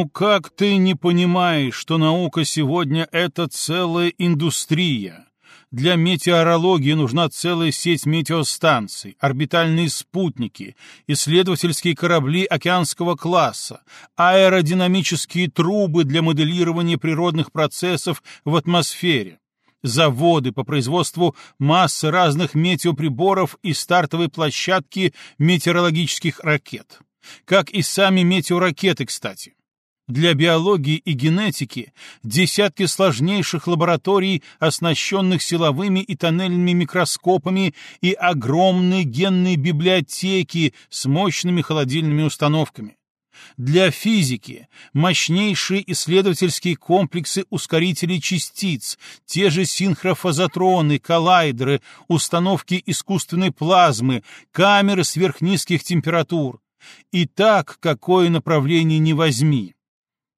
«Ну как ты не понимаешь, что наука сегодня — это целая индустрия?» Для метеорологии нужна целая сеть метеостанций, орбитальные спутники, исследовательские корабли океанского класса, аэродинамические трубы для моделирования природных процессов в атмосфере, заводы по производству массы разных метеоприборов и стартовые площадки метеорологических ракет. Как и сами метеоракеты, кстати. Для биологии и генетики десятки сложнейших лабораторий, оснащенных силовыми и тоннельными микроскопами и огромные генные библиотеки с мощными холодильными установками. Для физики мощнейшие исследовательские комплексы ускорителей частиц, те же синхрофазотроны, коллайдеры, установки искусственной плазмы, камеры сверхнизких температур. И так, какое направление не возьми.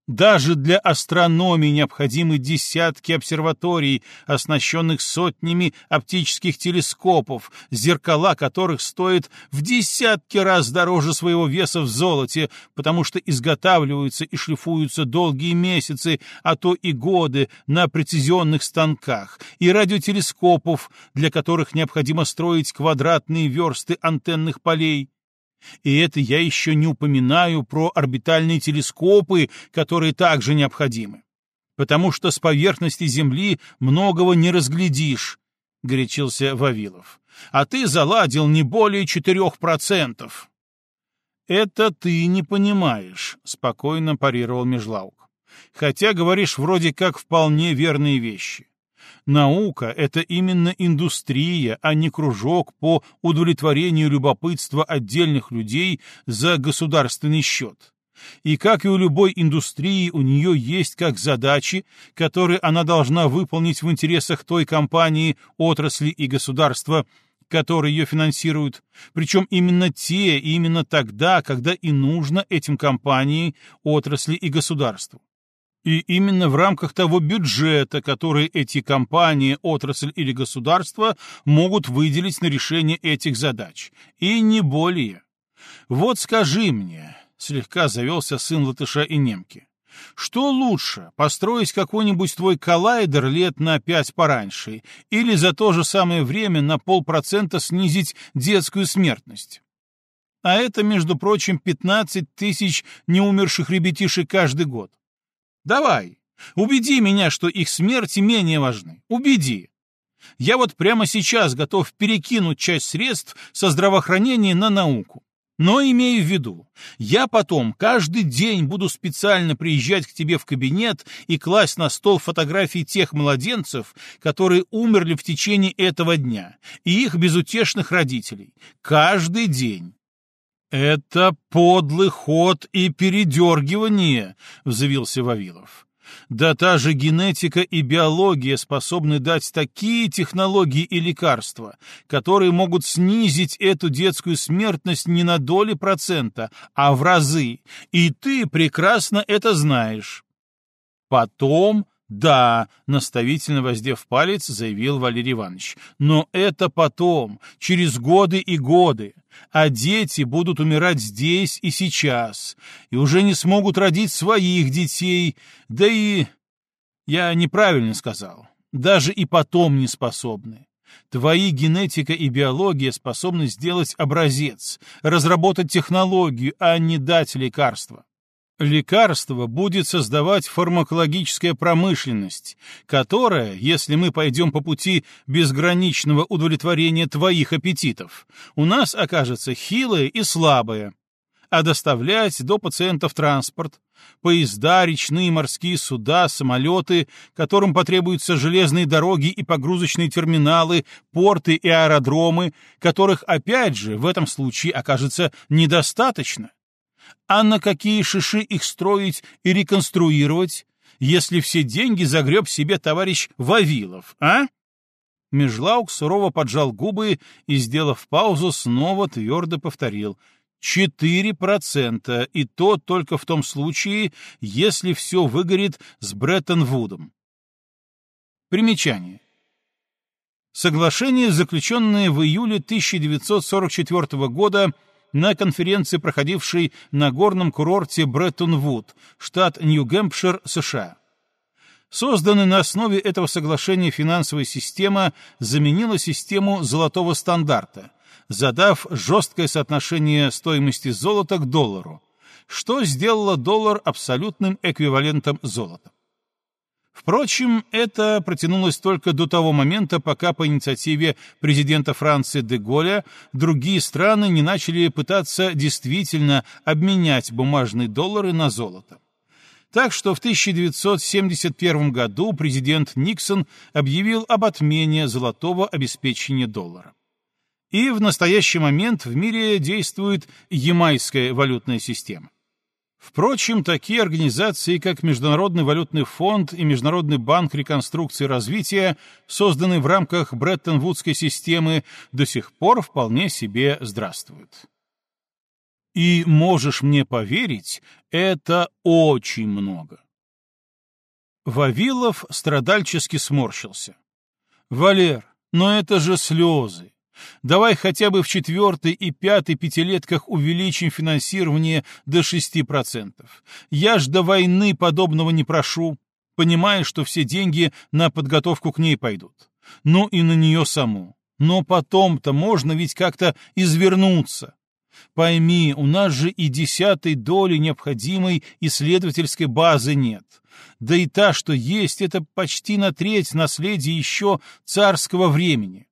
Даже для астрономии необходимы десятки обсерваторий, оснащенных сотнями оптических телескопов, зеркала которых стоят в десятки раз дороже своего веса в золоте, потому что изготавливаются и шлифуются долгие месяцы, а то и годы на прецизионных станках, и радиотелескопов, для которых необходимо строить квадратные версты антенных полей, и это я еще не упоминаю про орбитальные телескопы, которые также необходимы. Потому что с поверхности Земли многого не разглядишь, — горячился Вавилов. А ты заладил не более четырех процентов. Это ты не понимаешь, — спокойно парировал Межлаук. Хотя говоришь вроде как вполне верные вещи. Наука — это именно индустрия, а не кружок по удовлетворению любопытства отдельных людей за государственный счет. И как и у любой индустрии, у нее есть как задачи, которые она должна выполнить в интересах той компании, отрасли и государства, которые ее финансируют, причем именно те, именно тогда, когда и нужно этим компании, отрасли и государству. И именно в рамках того бюджета, который эти компании, отрасль или государство могут выделить на решение этих задач. И не более. Вот скажи мне, слегка завелся сын латыша и немки, что лучше, построить какой-нибудь твой коллайдер лет на пять пораньше или за то же самое время на полпроцента снизить детскую смертность? А это, между прочим, 15 тысяч неумерших ребятишек каждый год. Давай, убеди меня, что их смерти менее важны. Убеди. Я вот прямо сейчас готов перекинуть часть средств со здравоохранения на науку. Но имею в виду, я потом каждый день буду специально приезжать к тебе в кабинет и класть на стол фотографии тех младенцев, которые умерли в течение этого дня, и их безутешных родителей. Каждый день. «Это подлый ход и передергивание», — взвился Вавилов. «Да та же генетика и биология способны дать такие технологии и лекарства, которые могут снизить эту детскую смертность не на доли процента, а в разы, и ты прекрасно это знаешь». Потом «Да», — наставительно воздев палец, заявил Валерий Иванович. «Но это потом, через годы и годы. А дети будут умирать здесь и сейчас, и уже не смогут родить своих детей. Да и... Я неправильно сказал. Даже и потом не способны. Твои генетика и биология способны сделать образец, разработать технологию, а не дать лекарство. Лекарство будет создавать фармакологическая промышленность, которая, если мы пойдем по пути безграничного удовлетворения твоих аппетитов, у нас окажется хилая и слабая. А доставлять до пациентов транспорт, поезда, речные морские суда, самолеты, которым потребуются железные дороги и погрузочные терминалы, порты и аэродромы, которых, опять же, в этом случае окажется недостаточно а на какие шиши их строить и реконструировать, если все деньги загреб себе товарищ Вавилов, а? Межлаук сурово поджал губы и, сделав паузу, снова твердо повторил. Четыре процента, и то только в том случае, если все выгорит с Бреттон-Вудом. Примечание. Соглашение, заключенное в июле 1944 года на конференции, проходившей на горном курорте Бреттон-Вуд, штат Нью-Гэмпшир, США. Созданная на основе этого соглашения финансовая система заменила систему золотого стандарта, задав жесткое соотношение стоимости золота к доллару, что сделало доллар абсолютным эквивалентом золота. Впрочем, это протянулось только до того момента, пока по инициативе президента Франции де Голля другие страны не начали пытаться действительно обменять бумажные доллары на золото. Так что в 1971 году президент Никсон объявил об отмене золотого обеспечения доллара. И в настоящий момент в мире действует ямайская валютная система. Впрочем, такие организации, как Международный валютный фонд и Международный банк реконструкции и развития, созданные в рамках Бреттон-Вудской системы, до сих пор вполне себе здравствуют. И можешь мне поверить, это очень много. Вавилов страдальчески сморщился. «Валер, но это же слезы. Давай хотя бы в четвертой и пятой пятилетках увеличим финансирование до 6%. Я ж до войны подобного не прошу, понимая, что все деньги на подготовку к ней пойдут. Ну и на нее саму. Но потом-то можно ведь как-то извернуться. Пойми, у нас же и десятой доли необходимой исследовательской базы нет. Да и та, что есть, это почти на треть наследия еще царского времени.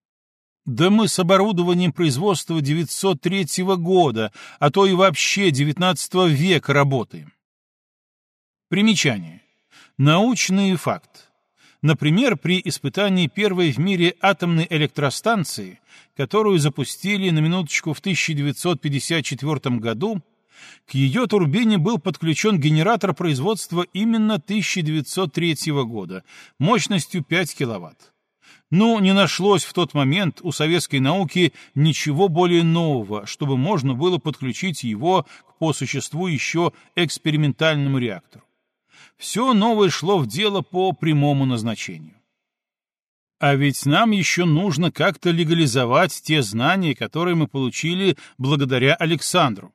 Да мы с оборудованием производства 903 года, а то и вообще 19 века работаем. Примечание. Научный факт. Например, при испытании первой в мире атомной электростанции, которую запустили на минуточку в 1954 году, к ее турбине был подключен генератор производства именно 1903 года мощностью 5 киловатт. Но не нашлось в тот момент у советской науки ничего более нового, чтобы можно было подключить его к по существу еще экспериментальному реактору. Все новое шло в дело по прямому назначению. А ведь нам еще нужно как-то легализовать те знания, которые мы получили благодаря Александру.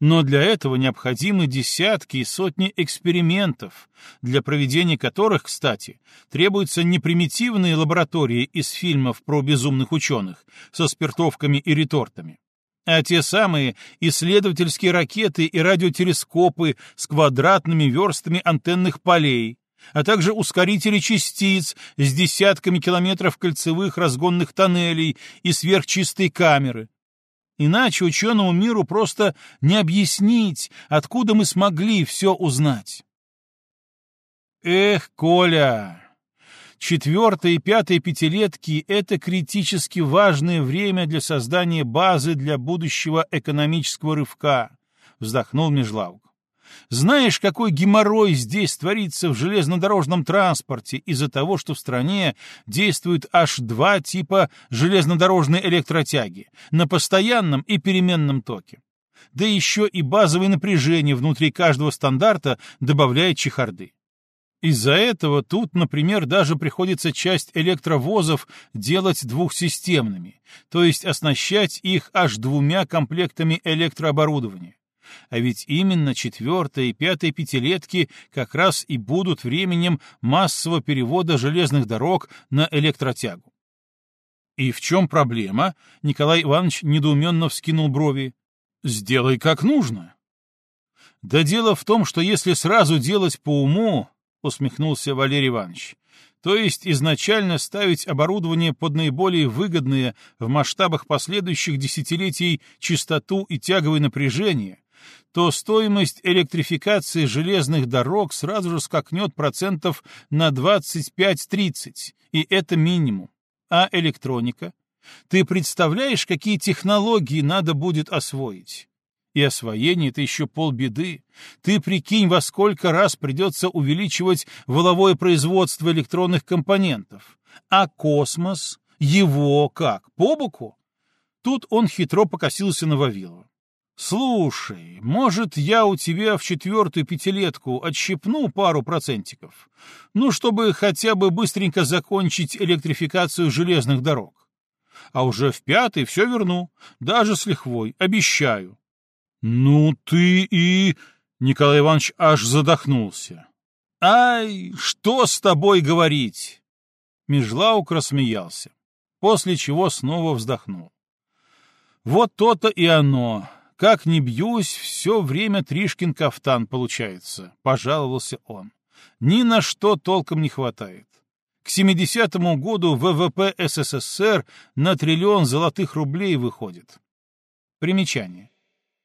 Но для этого необходимы десятки и сотни экспериментов, для проведения которых, кстати, требуются не примитивные лаборатории из фильмов про безумных ученых со спиртовками и ретортами, а те самые исследовательские ракеты и радиотелескопы с квадратными верстами антенных полей, а также ускорители частиц с десятками километров кольцевых разгонных тоннелей и сверхчистые камеры, Иначе ученому миру просто не объяснить, откуда мы смогли все узнать. Эх, Коля! Четвертая и пятая пятилетки — это критически важное время для создания базы для будущего экономического рывка, вздохнул Межлаук. Знаешь, какой геморрой здесь творится в железнодорожном транспорте из-за того, что в стране действуют аж два типа железнодорожной электротяги на постоянном и переменном токе. Да еще и базовое напряжение внутри каждого стандарта добавляет чехарды. Из-за этого тут, например, даже приходится часть электровозов делать двухсистемными, то есть оснащать их аж двумя комплектами электрооборудования. А ведь именно четвертая и пятая пятилетки как раз и будут временем массового перевода железных дорог на электротягу. И в чем проблема? Николай Иванович недоуменно вскинул брови. Сделай как нужно. Да дело в том, что если сразу делать по уму, усмехнулся Валерий Иванович, то есть изначально ставить оборудование под наиболее выгодные в масштабах последующих десятилетий частоту и тяговое напряжение, то стоимость электрификации железных дорог сразу же скакнет процентов на 25-30, и это минимум. А электроника? Ты представляешь, какие технологии надо будет освоить? И освоение — это еще полбеды. Ты прикинь, во сколько раз придется увеличивать воловое производство электронных компонентов. А космос? Его как? По боку? Тут он хитро покосился на Вавилова. «Слушай, может, я у тебя в четвертую пятилетку отщипну пару процентиков? Ну, чтобы хотя бы быстренько закончить электрификацию железных дорог. А уже в пятый все верну, даже с лихвой, обещаю. «Ну ты и...» — Николай Иванович аж задохнулся. «Ай, что с тобой говорить?» Межлаук рассмеялся, после чего снова вздохнул. «Вот то-то и оно. Как ни бьюсь, все время Тришкин кафтан получается», — пожаловался он. «Ни на что толком не хватает. К 70-му году ВВП СССР на триллион золотых рублей выходит. Примечание.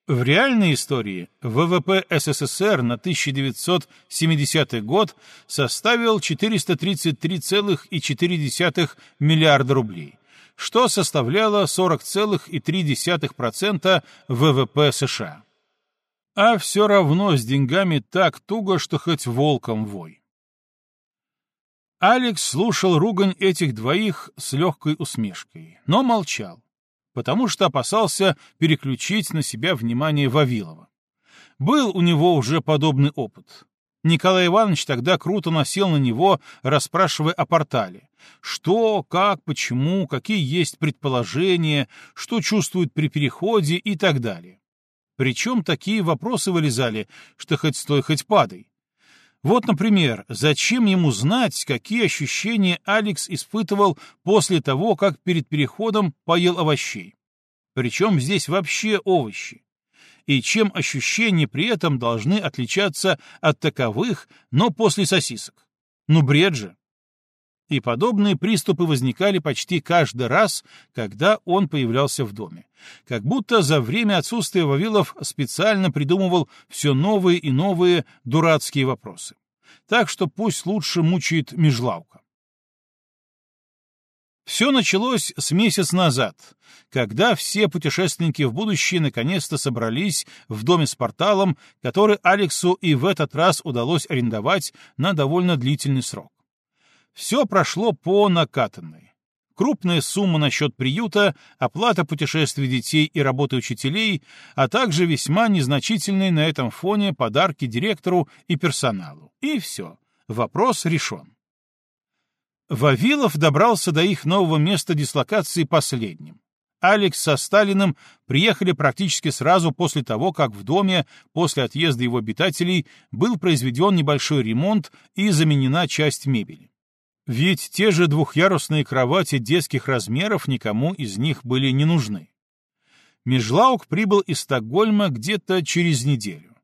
В реальной истории ВВП СССР на 1970 год составил 433,4 миллиарда рублей, что составляло 40,3% ВВП США. А все равно с деньгами так туго, что хоть волком вой. Алекс слушал ругань этих двоих с легкой усмешкой, но молчал, потому что опасался переключить на себя внимание Вавилова. Был у него уже подобный опыт. Николай Иванович тогда круто насел на него, расспрашивая о портале. Что, как, почему, какие есть предположения, что чувствует при переходе и так далее. Причем такие вопросы вылезали, что хоть стой, хоть падай. Вот, например, зачем ему знать, какие ощущения Алекс испытывал после того, как перед переходом поел овощей? Причем здесь вообще овощи? И чем ощущения при этом должны отличаться от таковых, но после сосисок? Ну, бред же! И подобные приступы возникали почти каждый раз, когда он появлялся в доме. Как будто за время отсутствия Вавилов специально придумывал все новые и новые дурацкие вопросы. Так что пусть лучше мучает Межлаука. Все началось с месяц назад, когда все путешественники в будущее наконец-то собрались в доме с порталом, который Алексу и в этот раз удалось арендовать на довольно длительный срок. Все прошло по накатанной. Крупная сумма на счет приюта, оплата путешествий детей и работы учителей, а также весьма незначительные на этом фоне подарки директору и персоналу. И все. Вопрос решен. Вавилов добрался до их нового места дислокации последним. Алекс со Сталиным приехали практически сразу после того, как в доме, после отъезда его обитателей, был произведен небольшой ремонт и заменена часть мебели. Ведь те же двухъярусные кровати детских размеров никому из них были не нужны. Межлаук прибыл из Стокгольма где-то через неделю,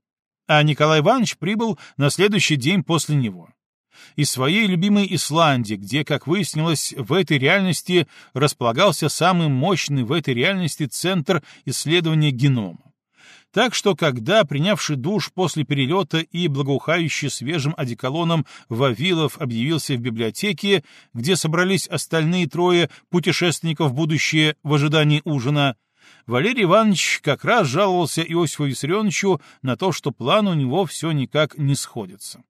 а Николай Иванович прибыл на следующий день после него. Из своей любимой Исландии, где, как выяснилось, в этой реальности располагался самый мощный в этой реальности центр исследования генома. Так что, когда, принявший душ после перелета и благоухающий свежим одеколоном Вавилов объявился в библиотеке, где собрались остальные трое путешественников в будущее в ожидании ужина, Валерий Иванович как раз жаловался Иосифу Виссарионовичу на то, что план у него все никак не сходится.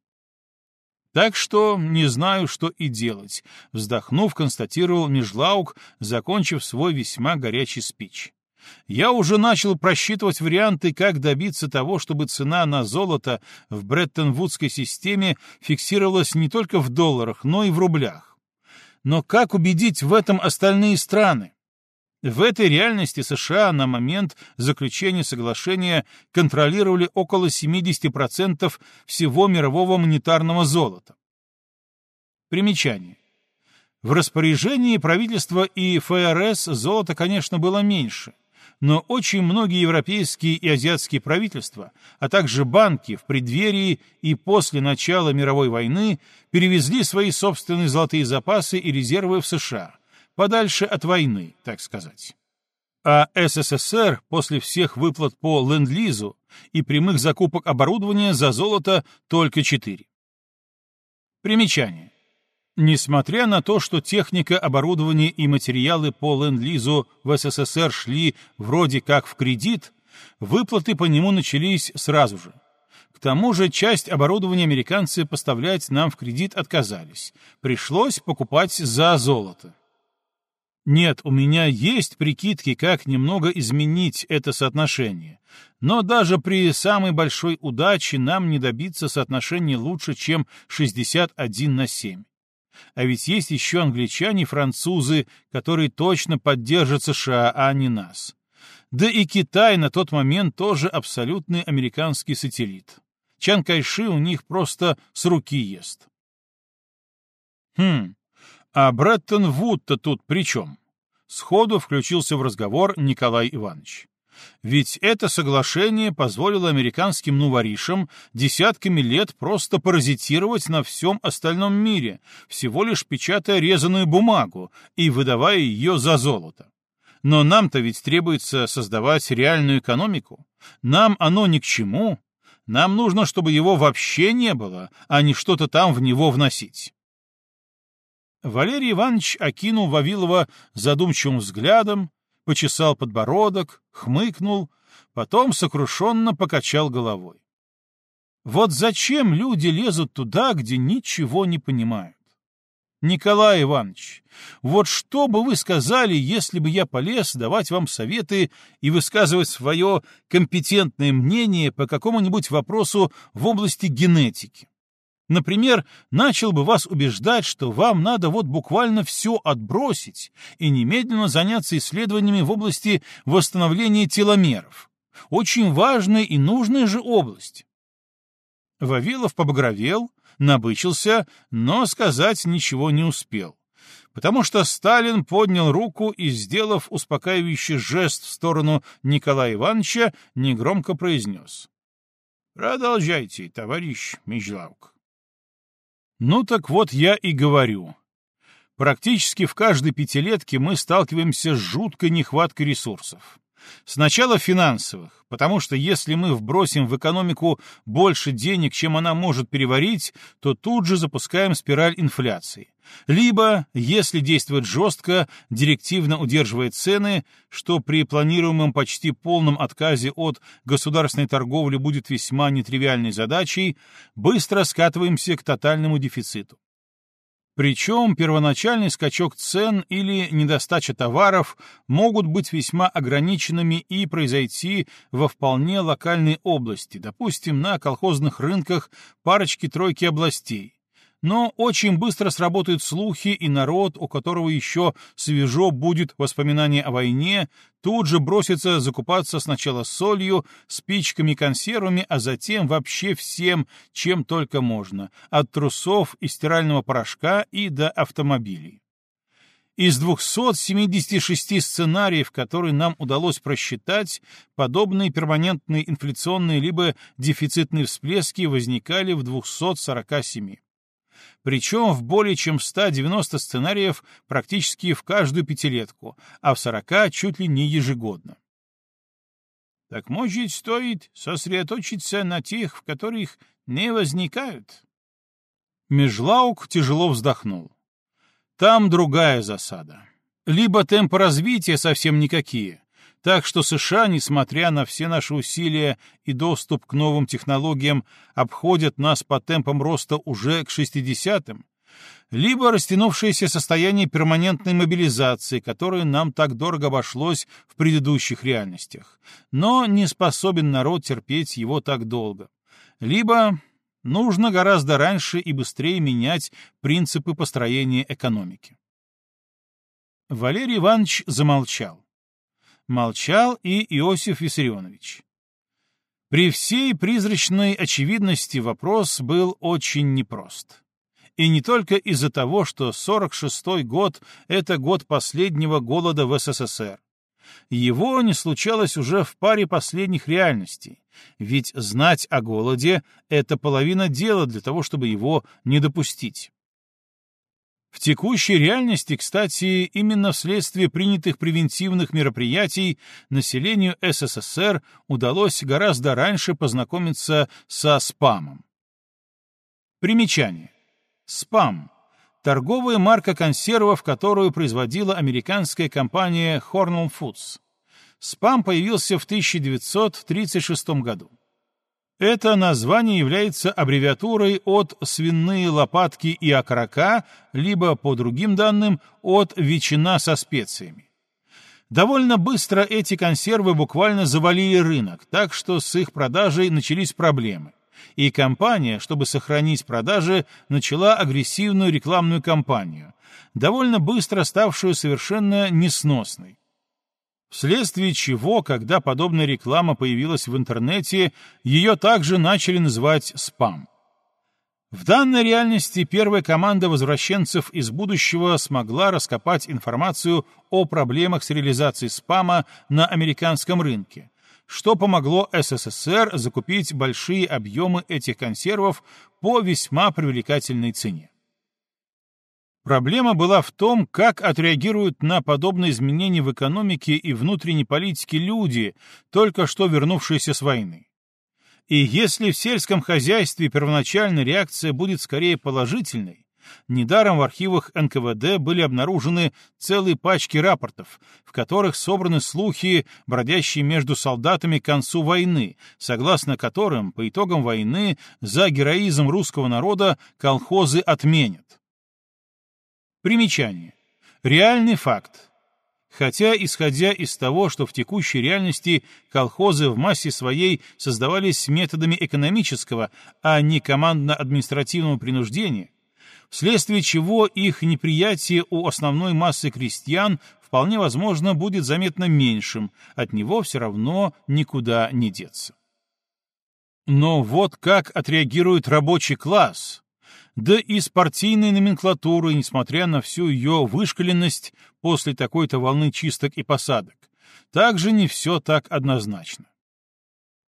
Так что не знаю, что и делать, вздохнув, констатировал Межлаук, закончив свой весьма горячий спич. Я уже начал просчитывать варианты, как добиться того, чтобы цена на золото в Бреттон-Вудской системе фиксировалась не только в долларах, но и в рублях. Но как убедить в этом остальные страны? В этой реальности США на момент заключения соглашения контролировали около 70% всего мирового монетарного золота. Примечание. В распоряжении правительства и ФРС золота, конечно, было меньше, но очень многие европейские и азиатские правительства, а также банки в преддверии и после начала мировой войны перевезли свои собственные золотые запасы и резервы в США, подальше от войны, так сказать. А СССР после всех выплат по Ленд-Лизу и прямых закупок оборудования за золото только четыре. Примечание. Несмотря на то, что техника, оборудование и материалы по Ленд-Лизу в СССР шли вроде как в кредит, выплаты по нему начались сразу же. К тому же часть оборудования американцы поставлять нам в кредит отказались. Пришлось покупать за золото. Нет, у меня есть прикидки, как немного изменить это соотношение. Но даже при самой большой удаче нам не добиться соотношения лучше, чем 61 на 7. А ведь есть еще англичане и французы, которые точно поддержат США, а не нас. Да и Китай на тот момент тоже абсолютный американский сателлит. Чан Кайши у них просто с руки ест. Хм, а Бреттон Вуд-то тут при чем? Сходу включился в разговор Николай Иванович. Ведь это соглашение позволило американским нуворишам десятками лет просто паразитировать на всем остальном мире, всего лишь печатая резаную бумагу и выдавая ее за золото. Но нам-то ведь требуется создавать реальную экономику. Нам оно ни к чему. Нам нужно, чтобы его вообще не было, а не что-то там в него вносить. Валерий Иванович окинул Вавилова задумчивым взглядом, почесал подбородок, хмыкнул, потом сокрушенно покачал головой. Вот зачем люди лезут туда, где ничего не понимают? Николай Иванович, вот что бы вы сказали, если бы я полез давать вам советы и высказывать свое компетентное мнение по какому-нибудь вопросу в области генетики? Например, начал бы вас убеждать, что вам надо вот буквально все отбросить и немедленно заняться исследованиями в области восстановления теломеров. Очень важная и нужная же область. Вавилов побагровел, набычился, но сказать ничего не успел, потому что Сталин поднял руку и, сделав успокаивающий жест в сторону Николая Ивановича, негромко произнес. «Продолжайте, товарищ Межлаук». Ну так вот я и говорю. Практически в каждой пятилетке мы сталкиваемся с жуткой нехваткой ресурсов. Сначала финансовых, потому что если мы вбросим в экономику больше денег, чем она может переварить, то тут же запускаем спираль инфляции. Либо, если действовать жестко, директивно удерживая цены, что при планируемом почти полном отказе от государственной торговли будет весьма нетривиальной задачей, быстро скатываемся к тотальному дефициту. Причем первоначальный скачок цен или недостача товаров могут быть весьма ограниченными и произойти во вполне локальной области, допустим, на колхозных рынках парочки-тройки областей, но очень быстро сработают слухи, и народ, у которого еще свежо будет воспоминание о войне, тут же бросится закупаться сначала солью, спичками, консервами, а затем вообще всем, чем только можно, от трусов и стирального порошка и до автомобилей. Из 276 сценариев, которые нам удалось просчитать, подобные перманентные инфляционные либо дефицитные всплески возникали в 247 причем в более чем 190 сценариев практически в каждую пятилетку, а в 40 чуть ли не ежегодно. Так может, стоит сосредоточиться на тех, в которых не возникают? Межлаук тяжело вздохнул. Там другая засада. Либо темпы развития совсем никакие, так что США, несмотря на все наши усилия и доступ к новым технологиям, обходят нас по темпам роста уже к 60-м, либо растянувшееся состояние перманентной мобилизации, которое нам так дорого обошлось в предыдущих реальностях, но не способен народ терпеть его так долго, либо нужно гораздо раньше и быстрее менять принципы построения экономики. Валерий Иванович замолчал. Молчал и Иосиф Виссарионович. При всей призрачной очевидности вопрос был очень непрост. И не только из-за того, что 46-й год — это год последнего голода в СССР. Его не случалось уже в паре последних реальностей, ведь знать о голоде — это половина дела для того, чтобы его не допустить. В текущей реальности, кстати, именно вследствие принятых превентивных мероприятий населению СССР удалось гораздо раньше познакомиться со спамом. Примечание. Спам – торговая марка консервов, которую производила американская компания Hornell Foods. Спам появился в 1936 году. Это название является аббревиатурой от свиные лопатки и окорока, либо, по другим данным, от ветчина со специями. Довольно быстро эти консервы буквально завалили рынок, так что с их продажей начались проблемы. И компания, чтобы сохранить продажи, начала агрессивную рекламную кампанию, довольно быстро ставшую совершенно несносной. Вследствие чего, когда подобная реклама появилась в интернете, ее также начали называть спам. В данной реальности первая команда возвращенцев из будущего смогла раскопать информацию о проблемах с реализацией спама на американском рынке, что помогло СССР закупить большие объемы этих консервов по весьма привлекательной цене. Проблема была в том, как отреагируют на подобные изменения в экономике и внутренней политике люди, только что вернувшиеся с войны. И если в сельском хозяйстве первоначальная реакция будет скорее положительной, недаром в архивах НКВД были обнаружены целые пачки рапортов, в которых собраны слухи, бродящие между солдатами к концу войны, согласно которым по итогам войны за героизм русского народа колхозы отменят. Примечание. Реальный факт. Хотя, исходя из того, что в текущей реальности колхозы в массе своей создавались методами экономического, а не командно-административного принуждения, вследствие чего их неприятие у основной массы крестьян вполне возможно будет заметно меньшим, от него все равно никуда не деться. Но вот как отреагирует рабочий класс, да и с партийной номенклатурой, несмотря на всю ее вышкаленность после такой-то волны чисток и посадок, также не все так однозначно.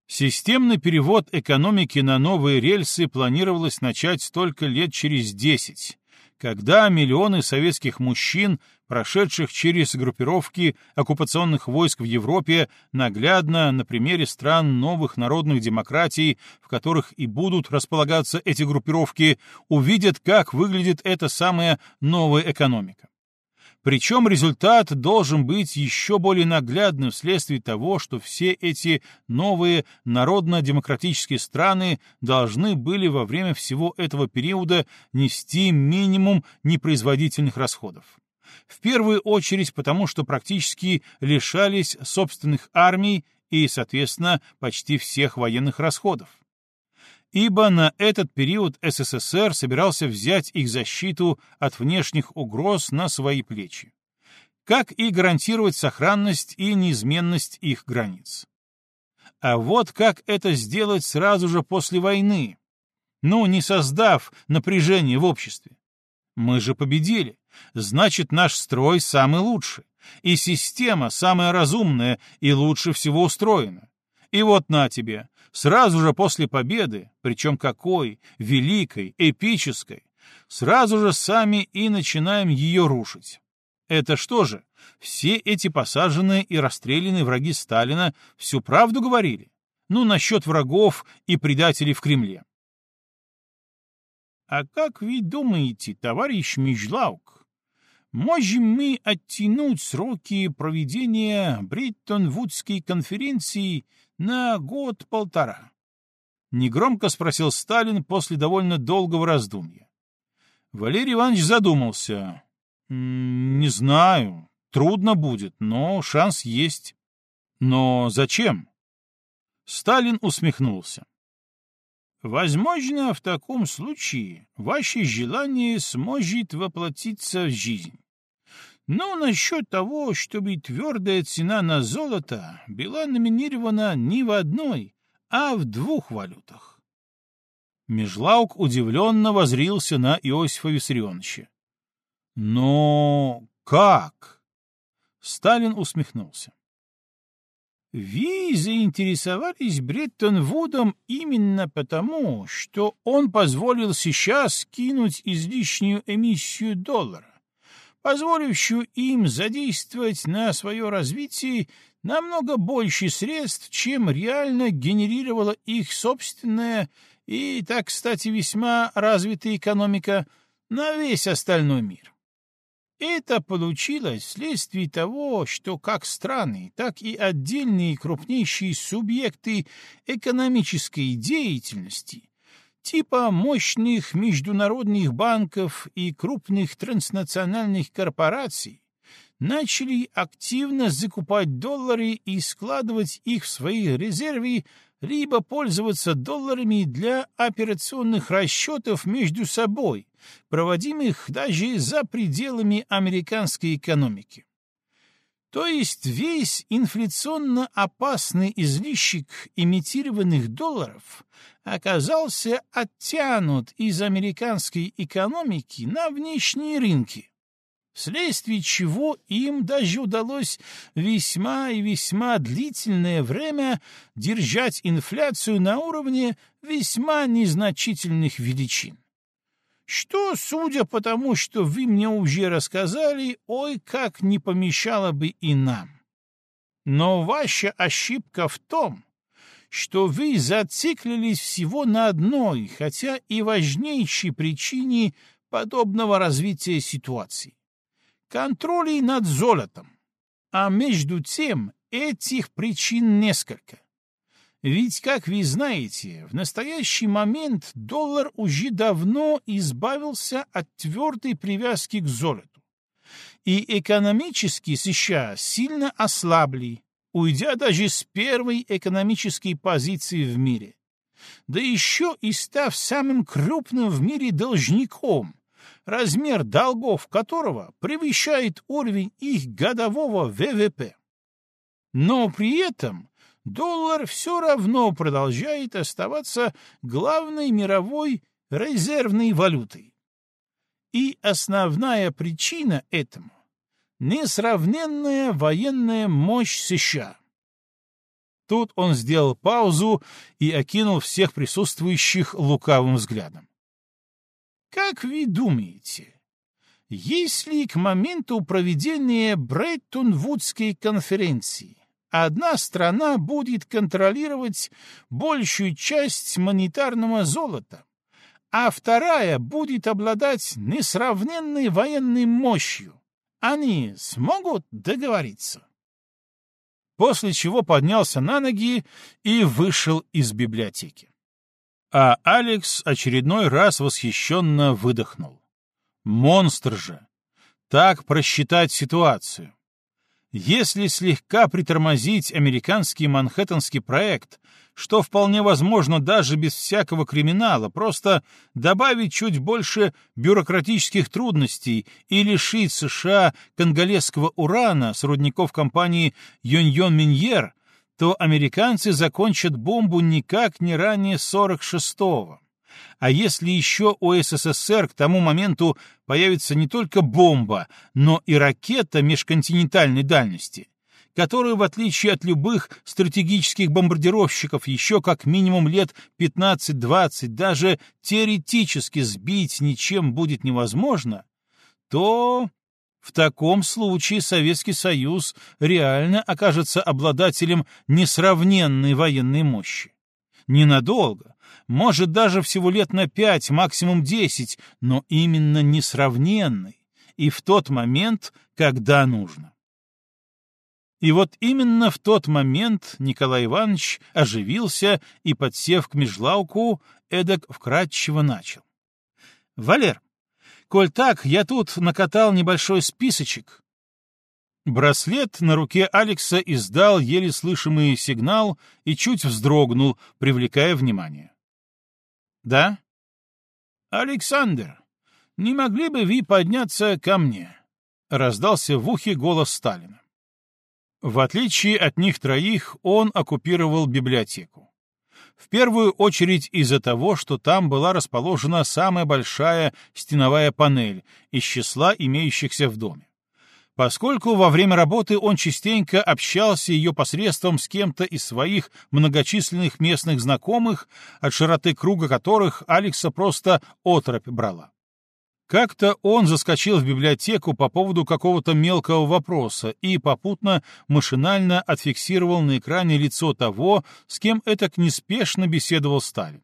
Системный перевод экономики на новые рельсы планировалось начать только лет через десять, когда миллионы советских мужчин, прошедших через группировки оккупационных войск в Европе, наглядно на примере стран новых народных демократий, в которых и будут располагаться эти группировки, увидят, как выглядит эта самая новая экономика. Причем результат должен быть еще более наглядным вследствие того, что все эти новые народно-демократические страны должны были во время всего этого периода нести минимум непроизводительных расходов. В первую очередь потому, что практически лишались собственных армий и, соответственно, почти всех военных расходов ибо на этот период СССР собирался взять их защиту от внешних угроз на свои плечи, как и гарантировать сохранность и неизменность их границ. А вот как это сделать сразу же после войны, ну, не создав напряжение в обществе. Мы же победили, значит, наш строй самый лучший, и система самая разумная и лучше всего устроена. И вот на тебе, Сразу же после победы, причем какой, великой, эпической, сразу же сами и начинаем ее рушить. Это что же, все эти посаженные и расстрелянные враги Сталина всю правду говорили? Ну, насчет врагов и предателей в Кремле. А как вы думаете, товарищ Межлаук, можем мы оттянуть сроки проведения Бреттон-Вудской конференции на год-полтора. Негромко спросил Сталин после довольно долгого раздумья. Валерий Иванович задумался. «Не знаю. Трудно будет, но шанс есть. Но зачем?» Сталин усмехнулся. «Возможно, в таком случае ваше желание сможет воплотиться в жизнь. Но насчет того, чтобы твердая цена на золото была номинирована не в одной, а в двух валютах. Межлаук удивленно возрился на Иосифа Виссарионовича. «Но как?» Сталин усмехнулся. «Вы заинтересовались Бреттон-Вудом именно потому, что он позволил сейчас кинуть излишнюю эмиссию доллара позволившую им задействовать на свое развитие намного больше средств, чем реально генерировала их собственная и, так, кстати, весьма развитая экономика на весь остальной мир. Это получилось вследствие того, что как страны, так и отдельные крупнейшие субъекты экономической деятельности типа мощных международных банков и крупных транснациональных корпораций начали активно закупать доллары и складывать их в свои резервы, либо пользоваться долларами для операционных расчетов между собой, проводимых даже за пределами американской экономики. То есть весь инфляционно опасный излишек имитированных долларов оказался оттянут из американской экономики на внешние рынки, вследствие чего им даже удалось весьма и весьма длительное время держать инфляцию на уровне весьма незначительных величин. Что, судя по тому, что вы мне уже рассказали, ой, как не помешало бы и нам. Но ваша ошибка в том, что вы зациклились всего на одной, хотя и важнейшей причине подобного развития ситуации — контроле над золотом. А между тем этих причин несколько. Ведь, как вы знаете, в настоящий момент доллар уже давно избавился от твердой привязки к золоту. И экономически США сильно ослабли, уйдя даже с первой экономической позиции в мире. Да еще и став самым крупным в мире должником, размер долгов которого превышает уровень их годового ВВП. Но при этом доллар все равно продолжает оставаться главной мировой резервной валютой. И основная причина этому — несравненная военная мощь США. Тут он сделал паузу и окинул всех присутствующих лукавым взглядом. Как вы думаете, если к моменту проведения Бреттон-Вудской конференции одна страна будет контролировать большую часть монетарного золота, а вторая будет обладать несравненной военной мощью. Они смогут договориться. После чего поднялся на ноги и вышел из библиотеки. А Алекс очередной раз восхищенно выдохнул. Монстр же! Так просчитать ситуацию. Если слегка притормозить американский манхэттенский проект, что вполне возможно даже без всякого криминала, просто добавить чуть больше бюрократических трудностей и лишить США конголезского урана с рудников компании Юньон Миньер, то американцы закончат бомбу никак не ранее 46-го. А если еще у СССР к тому моменту появится не только бомба, но и ракета межконтинентальной дальности, которую, в отличие от любых стратегических бомбардировщиков, еще как минимум лет 15-20 даже теоретически сбить ничем будет невозможно, то в таком случае Советский Союз реально окажется обладателем несравненной военной мощи. Ненадолго, может даже всего лет на пять, максимум десять, но именно несравненный, и в тот момент, когда нужно. И вот именно в тот момент Николай Иванович оживился и, подсев к межлауку, эдак вкратчиво начал. — Валер, коль так, я тут накатал небольшой списочек. Браслет на руке Алекса издал еле слышимый сигнал и чуть вздрогнул, привлекая внимание. Да? Александр, не могли бы вы подняться ко мне? Раздался в ухе голос Сталина. В отличие от них троих, он оккупировал библиотеку. В первую очередь из-за того, что там была расположена самая большая стеновая панель из числа имеющихся в доме поскольку во время работы он частенько общался ее посредством с кем-то из своих многочисленных местных знакомых, от широты круга которых Алекса просто отропь брала. Как-то он заскочил в библиотеку по поводу какого-то мелкого вопроса и попутно машинально отфиксировал на экране лицо того, с кем этак неспешно беседовал Сталин.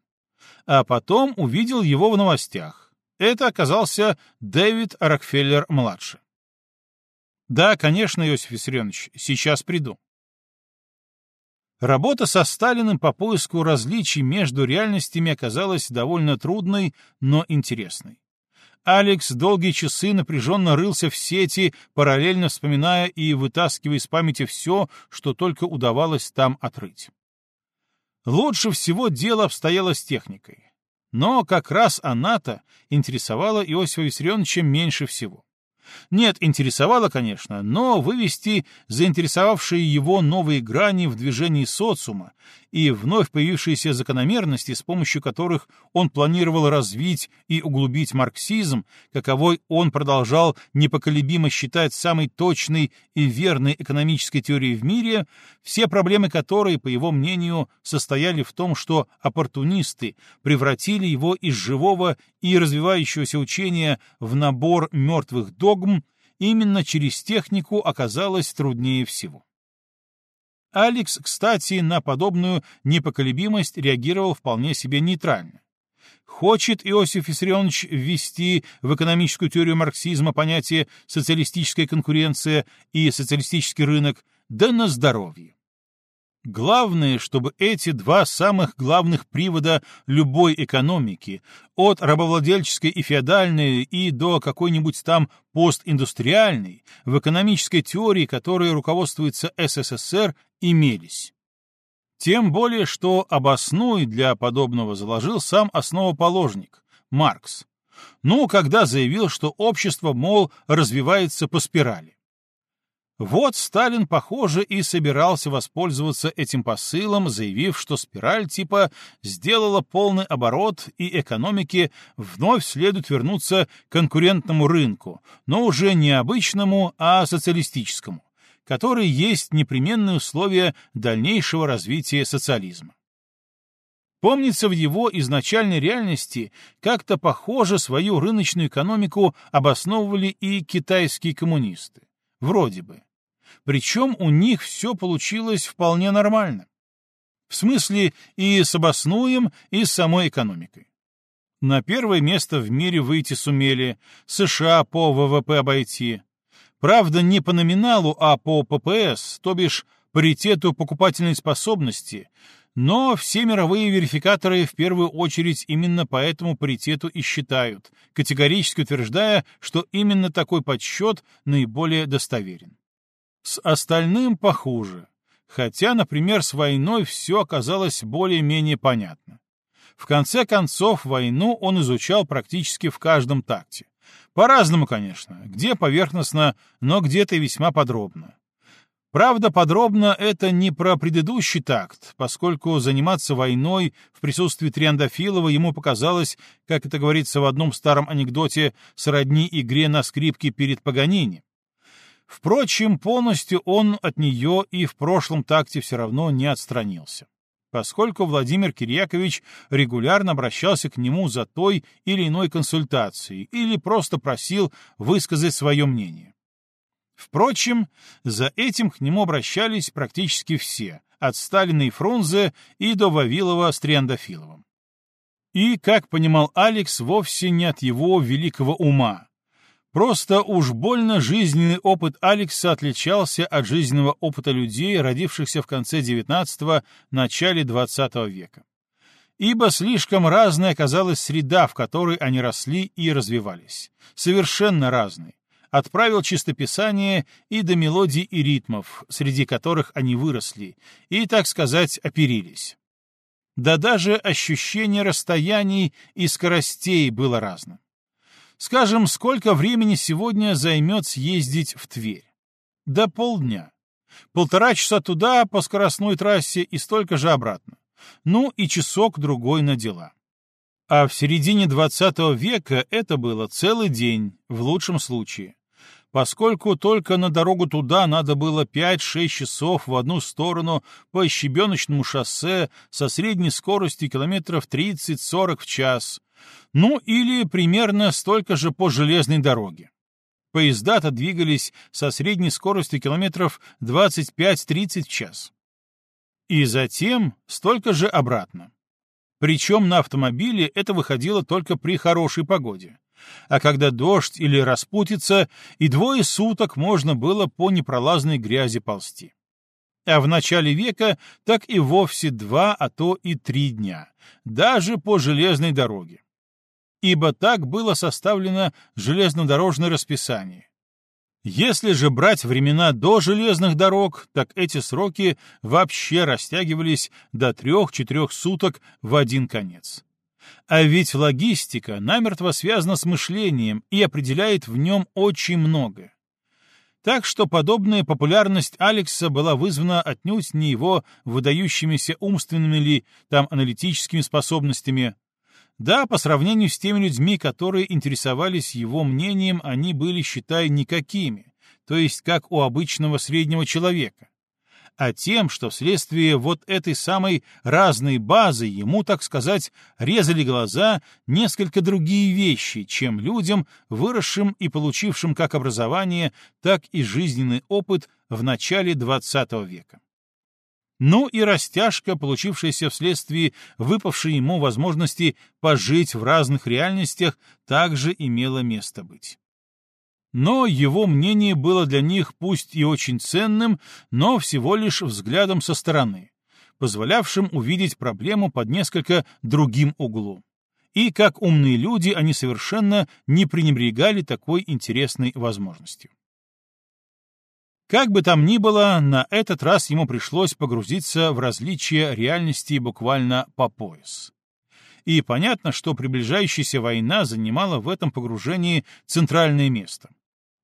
А потом увидел его в новостях. Это оказался Дэвид Рокфеллер-младший. Да, конечно, Иосиф Виссарионович, сейчас приду. Работа со Сталиным по поиску различий между реальностями оказалась довольно трудной, но интересной. Алекс долгие часы напряженно рылся в сети, параллельно вспоминая и вытаскивая из памяти все, что только удавалось там отрыть. Лучше всего дело обстояло с техникой. Но как раз она-то интересовала Иосифа Виссарионовича меньше всего. Нет, интересовало, конечно, но вывести заинтересовавшие его новые грани в движении социума и вновь появившиеся закономерности, с помощью которых он планировал развить и углубить марксизм, каковой он продолжал непоколебимо считать самой точной и верной экономической теорией в мире, все проблемы которой, по его мнению, состояли в том, что оппортунисты превратили его из живого и развивающегося учения в набор мертвых догм, именно через технику оказалось труднее всего. Алекс, кстати, на подобную непоколебимость реагировал вполне себе нейтрально. Хочет Иосиф Виссарионович ввести в экономическую теорию марксизма понятие «социалистическая конкуренция» и «социалистический рынок», да на здоровье. Главное, чтобы эти два самых главных привода любой экономики, от рабовладельческой и феодальной и до какой-нибудь там постиндустриальной, в экономической теории, которой руководствуется СССР, имелись. Тем более, что обоснуй для подобного заложил сам основоположник, Маркс. Ну, когда заявил, что общество, мол, развивается по спирали. Вот Сталин, похоже, и собирался воспользоваться этим посылом, заявив, что спираль типа сделала полный оборот, и экономике вновь следует вернуться к конкурентному рынку, но уже не обычному, а социалистическому, который есть непременные условия дальнейшего развития социализма. Помнится, в его изначальной реальности как-то похоже свою рыночную экономику обосновывали и китайские коммунисты. Вроде бы. Причем у них все получилось вполне нормально. В смысле и с обоснуем, и с самой экономикой. На первое место в мире выйти сумели, США по ВВП обойти. Правда, не по номиналу, а по ППС, то бишь паритету покупательной способности, но все мировые верификаторы в первую очередь именно по этому паритету и считают, категорически утверждая, что именно такой подсчет наиболее достоверен. С остальным похуже. Хотя, например, с войной все оказалось более-менее понятно. В конце концов, войну он изучал практически в каждом такте. По-разному, конечно, где поверхностно, но где-то весьма подробно. Правда, подробно это не про предыдущий такт, поскольку заниматься войной в присутствии Триандафилова ему показалось, как это говорится в одном старом анекдоте, сродни игре на скрипке перед Паганини. Впрочем, полностью он от нее и в прошлом такте все равно не отстранился, поскольку Владимир Кирьякович регулярно обращался к нему за той или иной консультацией или просто просил высказать свое мнение. Впрочем, за этим к нему обращались практически все, от Сталина и Фрунзе и до Вавилова с Триандафиловым. И, как понимал Алекс, вовсе не от его великого ума, Просто уж больно жизненный опыт Алекса отличался от жизненного опыта людей, родившихся в конце XIX – начале XX века. Ибо слишком разная оказалась среда, в которой они росли и развивались. Совершенно разной. От правил чистописания и до мелодий и ритмов, среди которых они выросли, и, так сказать, оперились. Да даже ощущение расстояний и скоростей было разным. Скажем, сколько времени сегодня займет съездить в Тверь? До полдня. Полтора часа туда по скоростной трассе и столько же обратно. Ну и часок-другой на дела. А в середине XX века это было целый день, в лучшем случае. Поскольку только на дорогу туда надо было 5-6 часов в одну сторону по щебеночному шоссе со средней скоростью километров 30-40 в час, ну или примерно столько же по железной дороге. Поезда-то двигались со средней скоростью километров 25-30 в час. И затем столько же обратно. Причем на автомобиле это выходило только при хорошей погоде. А когда дождь или распутится, и двое суток можно было по непролазной грязи ползти. А в начале века так и вовсе два, а то и три дня, даже по железной дороге ибо так было составлено железнодорожное расписание. Если же брать времена до железных дорог, так эти сроки вообще растягивались до трех-четырех суток в один конец. А ведь логистика намертво связана с мышлением и определяет в нем очень многое. Так что подобная популярность Алекса была вызвана отнюдь не его выдающимися умственными ли, там, аналитическими способностями. Да, по сравнению с теми людьми, которые интересовались его мнением, они были, считай, никакими, то есть как у обычного среднего человека а тем, что вследствие вот этой самой разной базы ему, так сказать, резали глаза несколько другие вещи, чем людям, выросшим и получившим как образование, так и жизненный опыт в начале XX века. Ну и растяжка, получившаяся вследствие выпавшей ему возможности пожить в разных реальностях, также имела место быть. Но его мнение было для них пусть и очень ценным, но всего лишь взглядом со стороны, позволявшим увидеть проблему под несколько другим углом. И как умные люди они совершенно не пренебрегали такой интересной возможностью. Как бы там ни было, на этот раз ему пришлось погрузиться в различия реальности буквально по пояс. И понятно, что приближающаяся война занимала в этом погружении центральное место.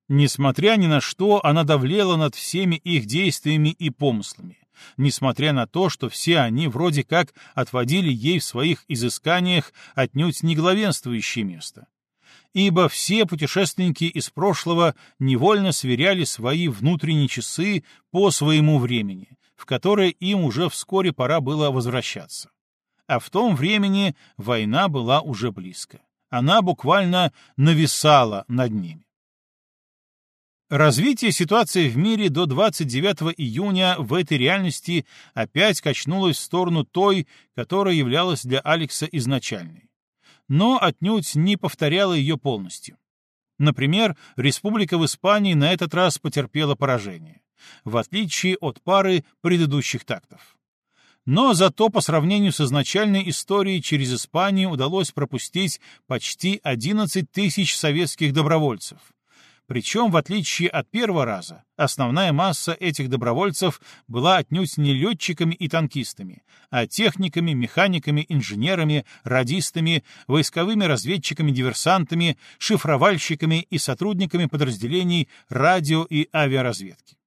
Несмотря ни на что, она давлела над всеми их действиями и помыслами, несмотря на то, что все они вроде как отводили ей в своих изысканиях отнюдь не главенствующее место. Ибо все путешественники из прошлого невольно сверяли свои внутренние часы по своему времени, в которое им уже вскоре пора было возвращаться. А в том времени война была уже близко. Она буквально нависала над ними. Развитие ситуации в мире до 29 июня в этой реальности опять качнулось в сторону той, которая являлась для Алекса изначальной. Но отнюдь не повторяла ее полностью. Например, республика в Испании на этот раз потерпела поражение, в отличие от пары предыдущих тактов. Но зато по сравнению с изначальной историей через Испанию удалось пропустить почти 11 тысяч советских добровольцев — причем, в отличие от первого раза, основная масса этих добровольцев была отнюдь не летчиками и танкистами, а техниками, механиками, инженерами, радистами, войсковыми разведчиками-диверсантами, шифровальщиками и сотрудниками подразделений радио и авиаразведки.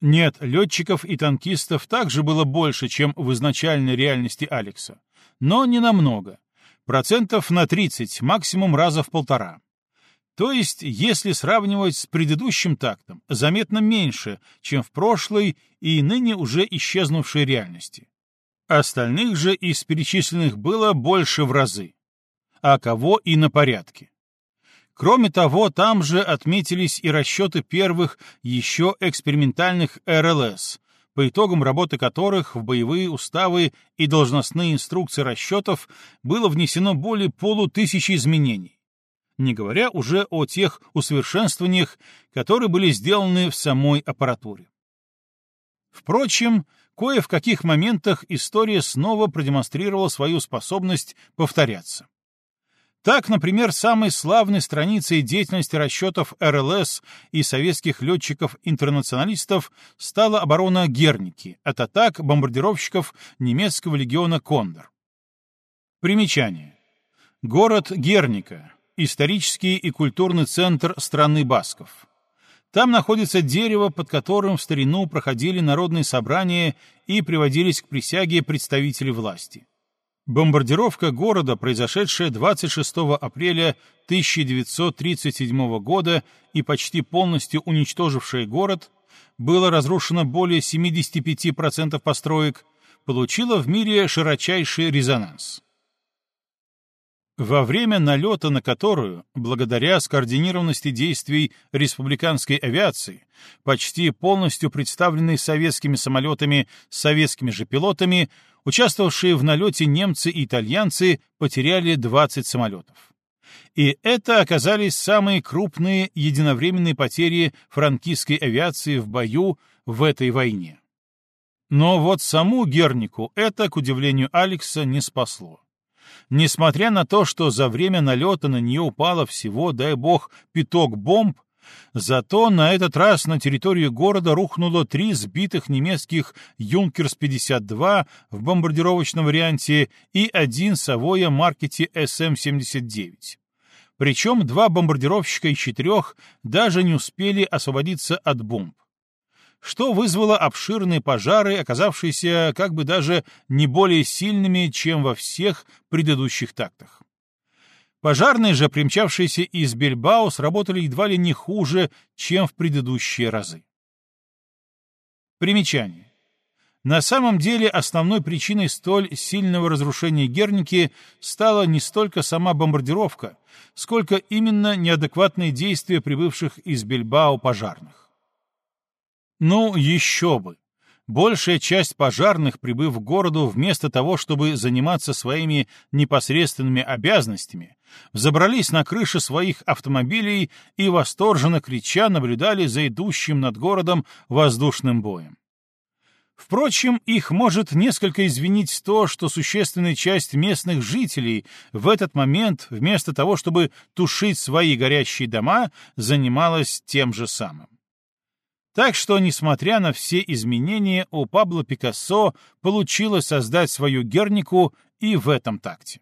Нет, летчиков и танкистов также было больше, чем в изначальной реальности Алекса, но не намного. Процентов на 30, максимум раза в полтора. То есть, если сравнивать с предыдущим тактом, заметно меньше, чем в прошлой и ныне уже исчезнувшей реальности. Остальных же из перечисленных было больше в разы. А кого и на порядке. Кроме того, там же отметились и расчеты первых еще экспериментальных РЛС, по итогам работы которых в боевые уставы и должностные инструкции расчетов было внесено более полутысячи изменений не говоря уже о тех усовершенствованиях, которые были сделаны в самой аппаратуре. Впрочем, кое в каких моментах история снова продемонстрировала свою способность повторяться. Так, например, самой славной страницей деятельности расчетов РЛС и советских летчиков-интернационалистов стала оборона Герники от атак бомбардировщиков немецкого легиона «Кондор». Примечание. Город Герника, исторический и культурный центр страны Басков. Там находится дерево, под которым в старину проходили народные собрания и приводились к присяге представители власти. Бомбардировка города, произошедшая 26 апреля 1937 года и почти полностью уничтожившая город, было разрушено более 75% построек, получила в мире широчайший резонанс. Во время налета на которую, благодаря скоординированности действий республиканской авиации, почти полностью представленной советскими самолетами с советскими же пилотами, участвовавшие в налете немцы и итальянцы потеряли 20 самолетов. И это оказались самые крупные единовременные потери франкистской авиации в бою в этой войне. Но вот саму Гернику это, к удивлению Алекса, не спасло. Несмотря на то, что за время налета на нее упало всего, дай бог, пяток бомб, Зато на этот раз на территории города рухнуло три сбитых немецких «Юнкерс-52» в бомбардировочном варианте и один «Савоя» маркете СМ-79. Причем два бомбардировщика из четырех даже не успели освободиться от бомб что вызвало обширные пожары, оказавшиеся как бы даже не более сильными, чем во всех предыдущих тактах. Пожарные же, примчавшиеся из Бельбао, сработали едва ли не хуже, чем в предыдущие разы. Примечание. На самом деле основной причиной столь сильного разрушения Герники стала не столько сама бомбардировка, сколько именно неадекватные действия прибывших из Бельбао пожарных. Ну, еще бы! Большая часть пожарных, прибыв к городу, вместо того, чтобы заниматься своими непосредственными обязанностями, взобрались на крыши своих автомобилей и, восторженно крича, наблюдали за идущим над городом воздушным боем. Впрочем, их может несколько извинить то, что существенная часть местных жителей в этот момент, вместо того, чтобы тушить свои горящие дома, занималась тем же самым. Так что, несмотря на все изменения, у Пабло Пикассо получилось создать свою Гернику и в этом такте.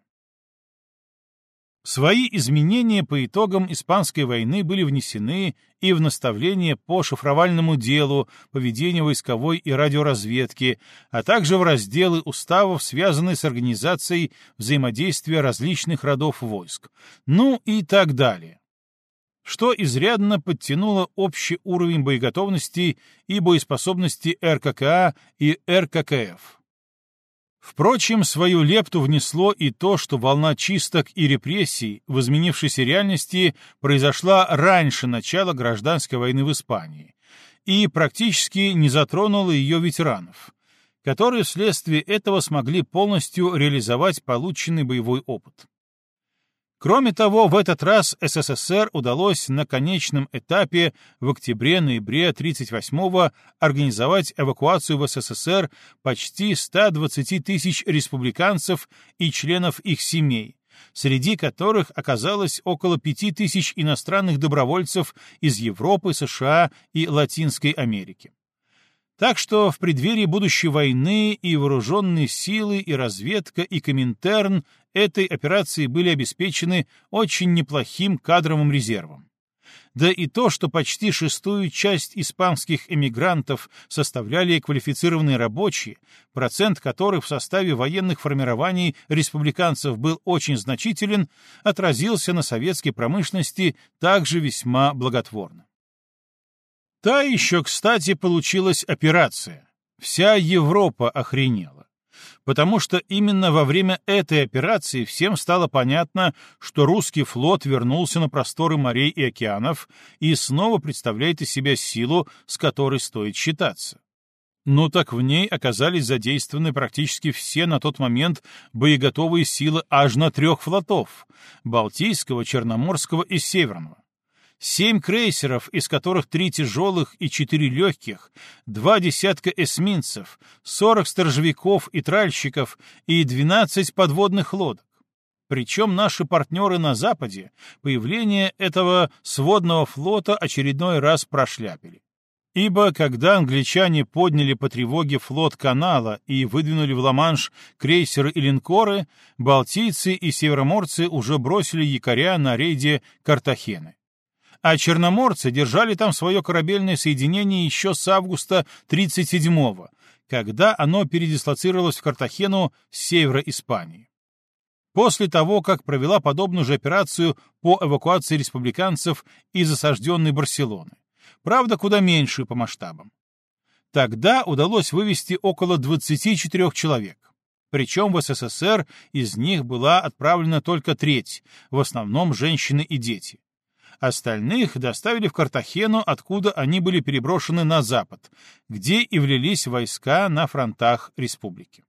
Свои изменения по итогам Испанской войны были внесены и в наставление по шифровальному делу, поведению войсковой и радиоразведки, а также в разделы уставов, связанные с организацией взаимодействия различных родов войск, ну и так далее что изрядно подтянуло общий уровень боеготовности и боеспособности РККА и РККФ. Впрочем, свою лепту внесло и то, что волна чисток и репрессий в изменившейся реальности произошла раньше начала гражданской войны в Испании и практически не затронула ее ветеранов, которые вследствие этого смогли полностью реализовать полученный боевой опыт. Кроме того, в этот раз СССР удалось на конечном этапе в октябре-ноябре 1938-го организовать эвакуацию в СССР почти 120 тысяч республиканцев и членов их семей, среди которых оказалось около 5 тысяч иностранных добровольцев из Европы, США и Латинской Америки. Так что в преддверии будущей войны и вооруженные силы, и разведка, и Коминтерн этой операции были обеспечены очень неплохим кадровым резервом. Да и то, что почти шестую часть испанских эмигрантов составляли квалифицированные рабочие, процент которых в составе военных формирований республиканцев был очень значителен, отразился на советской промышленности также весьма благотворно. Та еще, кстати, получилась операция. Вся Европа охренела. Потому что именно во время этой операции всем стало понятно, что русский флот вернулся на просторы морей и океанов и снова представляет из себя силу, с которой стоит считаться. Ну так в ней оказались задействованы практически все на тот момент боеготовые силы аж на трех флотов — Балтийского, Черноморского и Северного. Семь крейсеров, из которых три тяжелых и четыре легких, два десятка эсминцев, сорок сторожевиков и тральщиков и двенадцать подводных лодок. Причем наши партнеры на Западе появление этого сводного флота очередной раз прошляпили. Ибо когда англичане подняли по тревоге флот канала и выдвинули в Ла-Манш крейсеры и линкоры, балтийцы и североморцы уже бросили якоря на рейде Картахены а черноморцы держали там свое корабельное соединение еще с августа 37-го, когда оно передислоцировалось в Картахену с севера Испании. После того, как провела подобную же операцию по эвакуации республиканцев из осажденной Барселоны, правда, куда меньшую по масштабам. Тогда удалось вывести около 24 человек. Причем в СССР из них была отправлена только треть, в основном женщины и дети. Остальных доставили в Картахену, откуда они были переброшены на запад, где и влились войска на фронтах республики.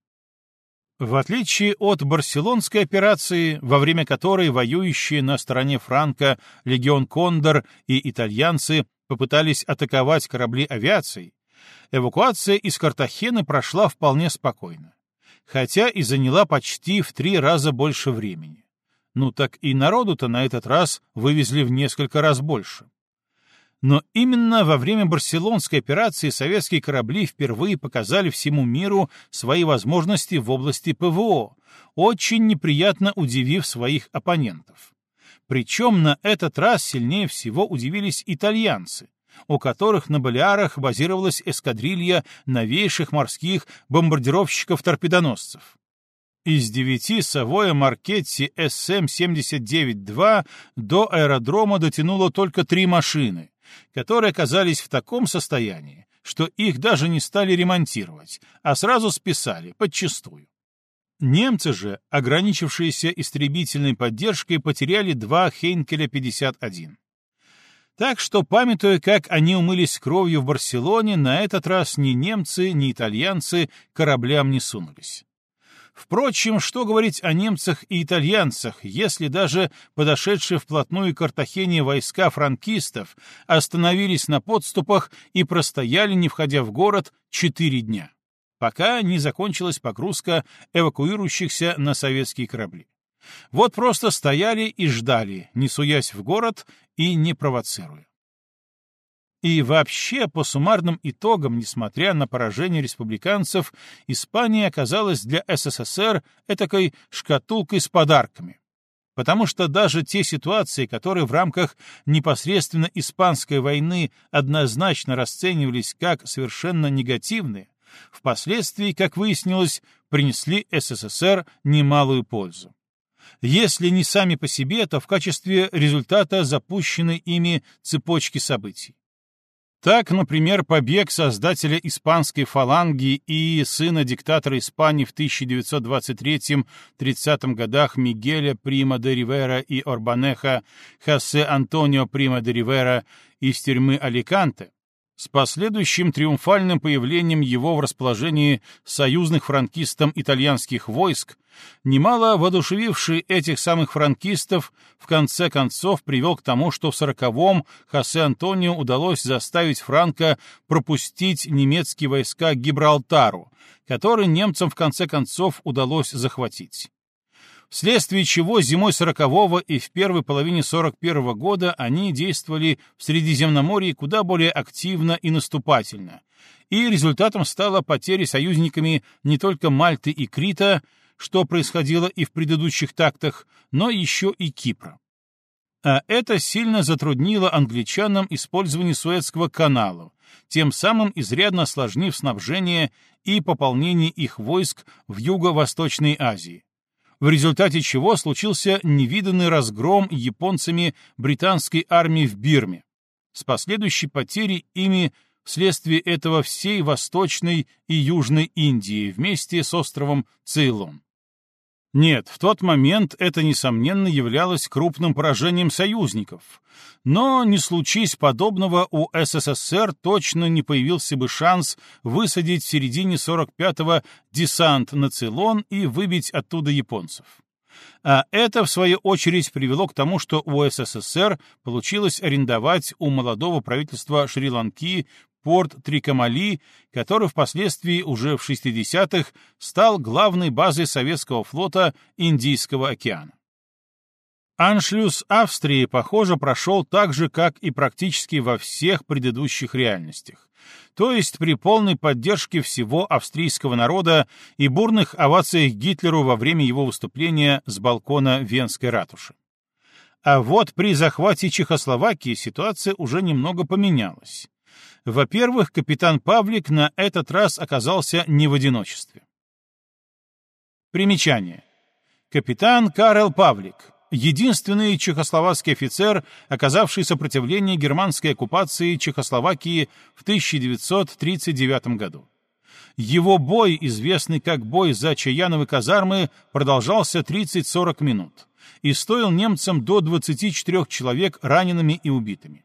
В отличие от барселонской операции, во время которой воюющие на стороне Франка легион Кондор и итальянцы попытались атаковать корабли авиацией, эвакуация из Картахены прошла вполне спокойно, хотя и заняла почти в три раза больше времени. Ну так и народу-то на этот раз вывезли в несколько раз больше. Но именно во время Барселонской операции советские корабли впервые показали всему миру свои возможности в области ПВО, очень неприятно удивив своих оппонентов. Причем на этот раз сильнее всего удивились итальянцы, у которых на Балиарах базировалась эскадрилья новейших морских бомбардировщиков-торпедоносцев. Из девяти Савоя Маркетти СМ-79-2 до аэродрома дотянуло только три машины, которые оказались в таком состоянии, что их даже не стали ремонтировать, а сразу списали, подчистую. Немцы же, ограничившиеся истребительной поддержкой, потеряли два Хейнкеля-51. Так что, памятуя, как они умылись кровью в Барселоне, на этот раз ни немцы, ни итальянцы кораблям не сунулись. Впрочем, что говорить о немцах и итальянцах, если даже подошедшие вплотную к Картахене войска франкистов остановились на подступах и простояли, не входя в город, четыре дня, пока не закончилась погрузка эвакуирующихся на советские корабли. Вот просто стояли и ждали, не суясь в город и не провоцируя. И вообще, по суммарным итогам, несмотря на поражение республиканцев, Испания оказалась для СССР этакой шкатулкой с подарками. Потому что даже те ситуации, которые в рамках непосредственно Испанской войны однозначно расценивались как совершенно негативные, впоследствии, как выяснилось, принесли СССР немалую пользу. Если не сами по себе, то в качестве результата запущенной ими цепочки событий. Так, например, побег создателя испанской фаланги и сына диктатора Испании в 1923-30 годах Мигеля Прима де Ривера и Орбанеха Хосе Антонио Прима де Ривера из тюрьмы Аликанте, с последующим триумфальным появлением его в расположении союзных франкистам итальянских войск, немало воодушевивший этих самых франкистов, в конце концов привел к тому, что в сороковом Хосе Антонио удалось заставить Франко пропустить немецкие войска к Гибралтару, который немцам в конце концов удалось захватить вследствие чего зимой 40-го и в первой половине 41-го года они действовали в Средиземноморье куда более активно и наступательно, и результатом стала потеря союзниками не только Мальты и Крита, что происходило и в предыдущих тактах, но еще и Кипра. А это сильно затруднило англичанам использование Суэцкого канала, тем самым изрядно осложнив снабжение и пополнение их войск в Юго-Восточной Азии в результате чего случился невиданный разгром японцами британской армии в Бирме, с последующей потерей ими вследствие этого всей Восточной и Южной Индии вместе с островом Цейлон. Нет, в тот момент это, несомненно, являлось крупным поражением союзников. Но не случись подобного, у СССР точно не появился бы шанс высадить в середине 45-го десант на Цейлон и выбить оттуда японцев. А это, в свою очередь, привело к тому, что у СССР получилось арендовать у молодого правительства Шри-Ланки порт Трикамали, который впоследствии уже в 60-х стал главной базой советского флота Индийского океана. Аншлюз Австрии, похоже, прошел так же, как и практически во всех предыдущих реальностях, то есть при полной поддержке всего австрийского народа и бурных овациях Гитлеру во время его выступления с балкона Венской ратуши. А вот при захвате Чехословакии ситуация уже немного поменялась. Во-первых, капитан Павлик на этот раз оказался не в одиночестве. Примечание. Капитан Карел Павлик, единственный чехословацкий офицер, оказавший сопротивление германской оккупации Чехословакии в 1939 году. Его бой, известный как бой за Чаяновы казармы, продолжался 30-40 минут и стоил немцам до 24 человек ранеными и убитыми.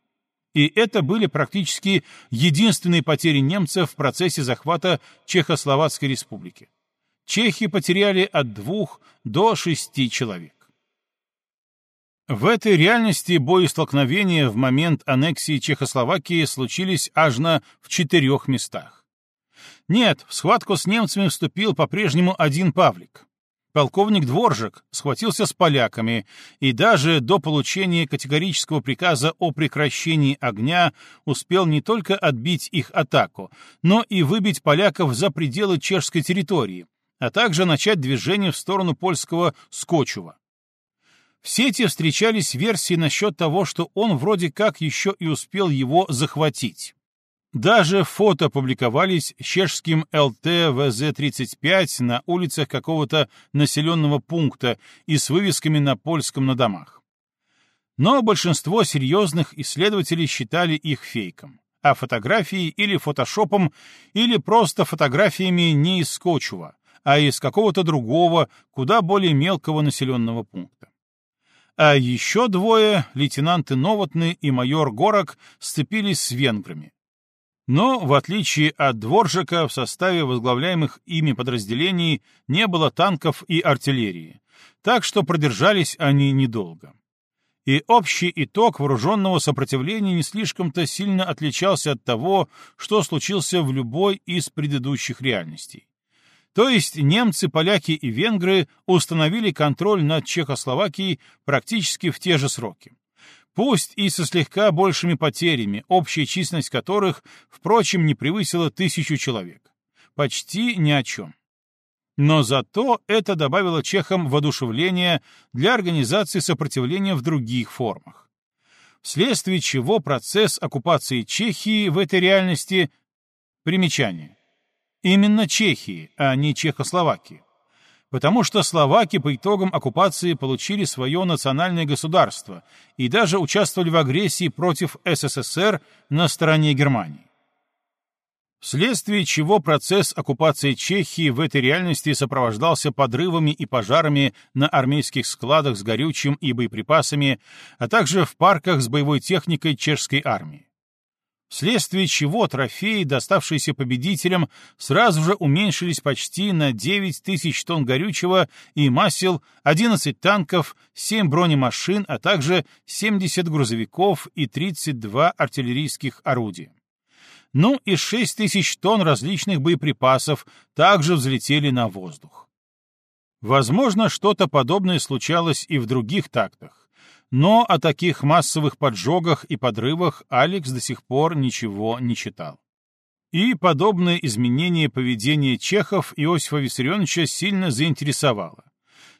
И это были практически единственные потери немцев в процессе захвата Чехословацкой республики. Чехи потеряли от двух до шести человек. В этой реальности боестолкновения в момент аннексии Чехословакии случились аж на в четырех местах. Нет, в схватку с немцами вступил по-прежнему один Павлик. Полковник Дворжик схватился с поляками и даже до получения категорического приказа о прекращении огня успел не только отбить их атаку, но и выбить поляков за пределы чешской территории, а также начать движение в сторону польского Скочува. В сети встречались версии насчет того, что он вроде как еще и успел его захватить. Даже фото публиковались чешским ЛТ-ВЗ-35 на улицах какого-то населенного пункта и с вывесками на польском на домах. Но большинство серьезных исследователей считали их фейком, а фотографии или фотошопом, или просто фотографиями не из Скотчува, а из какого-то другого, куда более мелкого населенного пункта. А еще двое, лейтенанты Новотны и майор Горок, сцепились с венграми но, в отличие от Дворжика, в составе возглавляемых ими подразделений не было танков и артиллерии, так что продержались они недолго. И общий итог вооруженного сопротивления не слишком-то сильно отличался от того, что случился в любой из предыдущих реальностей. То есть немцы, поляки и венгры установили контроль над Чехословакией практически в те же сроки пусть и со слегка большими потерями, общая численность которых, впрочем, не превысила тысячу человек. Почти ни о чем. Но зато это добавило чехам воодушевления для организации сопротивления в других формах. Вследствие чего процесс оккупации Чехии в этой реальности примечание. Именно Чехии, а не Чехословакии потому что словаки по итогам оккупации получили свое национальное государство и даже участвовали в агрессии против СССР на стороне Германии. Вследствие чего процесс оккупации Чехии в этой реальности сопровождался подрывами и пожарами на армейских складах с горючим и боеприпасами, а также в парках с боевой техникой чешской армии вследствие чего трофеи, доставшиеся победителям, сразу же уменьшились почти на 9 тысяч тонн горючего и масел, 11 танков, 7 бронемашин, а также 70 грузовиков и 32 артиллерийских орудия. Ну и 6 тысяч тонн различных боеприпасов также взлетели на воздух. Возможно, что-то подобное случалось и в других тактах но о таких массовых поджогах и подрывах Алекс до сих пор ничего не читал. И подобное изменение поведения чехов Иосифа Виссарионовича сильно заинтересовало.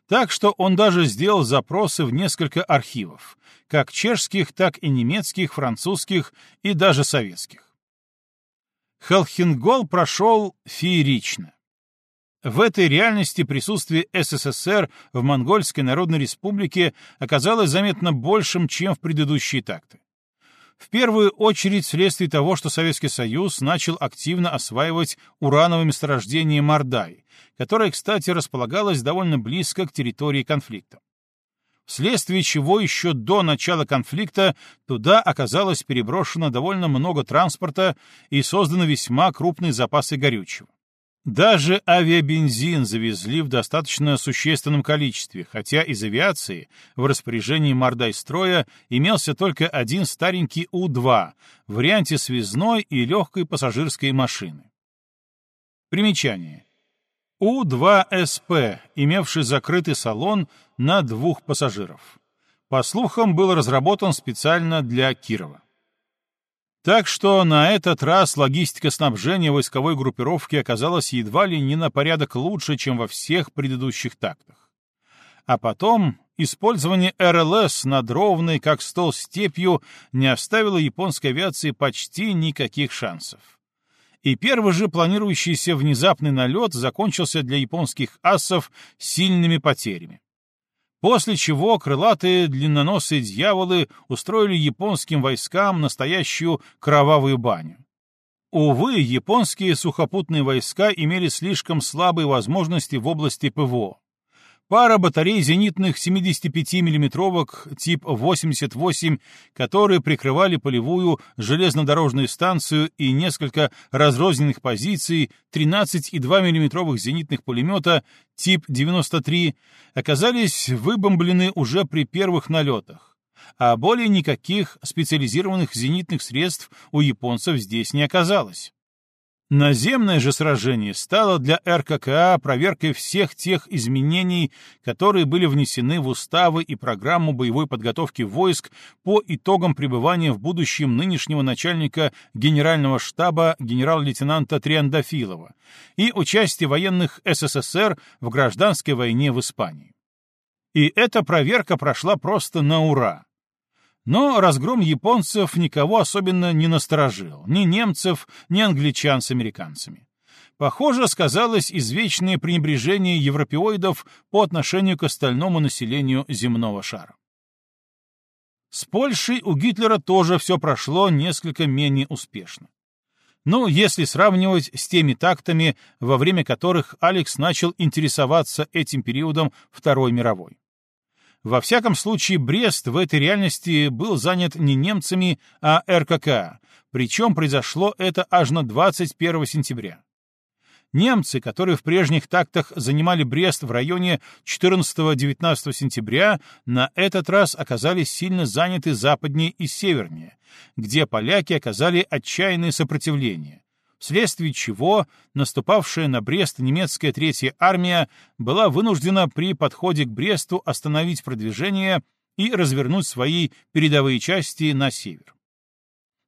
Так что он даже сделал запросы в несколько архивов, как чешских, так и немецких, французских и даже советских. Халхингол прошел феерично. В этой реальности присутствие СССР в Монгольской Народной Республике оказалось заметно большим, чем в предыдущие такты. В первую очередь вследствие того, что Советский Союз начал активно осваивать урановое месторождение Мордай, которое, кстати, располагалось довольно близко к территории конфликта. Вследствие чего еще до начала конфликта туда оказалось переброшено довольно много транспорта и созданы весьма крупные запасы горючего. Даже авиабензин завезли в достаточно существенном количестве, хотя из авиации в распоряжении Мордайстроя имелся только один старенький У-2 в варианте связной и легкой пассажирской машины. Примечание. У-2СП, имевший закрытый салон на двух пассажиров. По слухам, был разработан специально для Кирова. Так что на этот раз логистика снабжения войсковой группировки оказалась едва ли не на порядок лучше, чем во всех предыдущих тактах. А потом использование РЛС над ровной, как стол степью, не оставило японской авиации почти никаких шансов. И первый же планирующийся внезапный налет закончился для японских асов сильными потерями. После чего крылатые длинноносые дьяволы устроили японским войскам настоящую кровавую баню. Увы, японские сухопутные войска имели слишком слабые возможности в области ПВО. Пара батарей зенитных 75 миллиметровок тип 88, которые прикрывали полевую железнодорожную станцию и несколько разрозненных позиций 13,2 миллиметровых зенитных пулемета тип 93, оказались выбомблены уже при первых налетах, а более никаких специализированных зенитных средств у японцев здесь не оказалось. Наземное же сражение стало для РККА проверкой всех тех изменений, которые были внесены в уставы и программу боевой подготовки войск по итогам пребывания в будущем нынешнего начальника генерального штаба генерал-лейтенанта Триандафилова и участия военных СССР в гражданской войне в Испании. И эта проверка прошла просто на ура. Но разгром японцев никого особенно не насторожил, ни немцев, ни англичан с американцами. Похоже, сказалось извечное пренебрежение европеоидов по отношению к остальному населению земного шара. С Польшей у Гитлера тоже все прошло несколько менее успешно. Ну, если сравнивать с теми тактами, во время которых Алекс начал интересоваться этим периодом Второй мировой. Во всяком случае, Брест в этой реальности был занят не немцами, а РКК, причем произошло это аж на 21 сентября. Немцы, которые в прежних тактах занимали Брест в районе 14-19 сентября, на этот раз оказались сильно заняты западнее и севернее, где поляки оказали отчаянное сопротивление, вследствие чего наступавшая на Брест немецкая Третья армия была вынуждена при подходе к Бресту остановить продвижение и развернуть свои передовые части на север.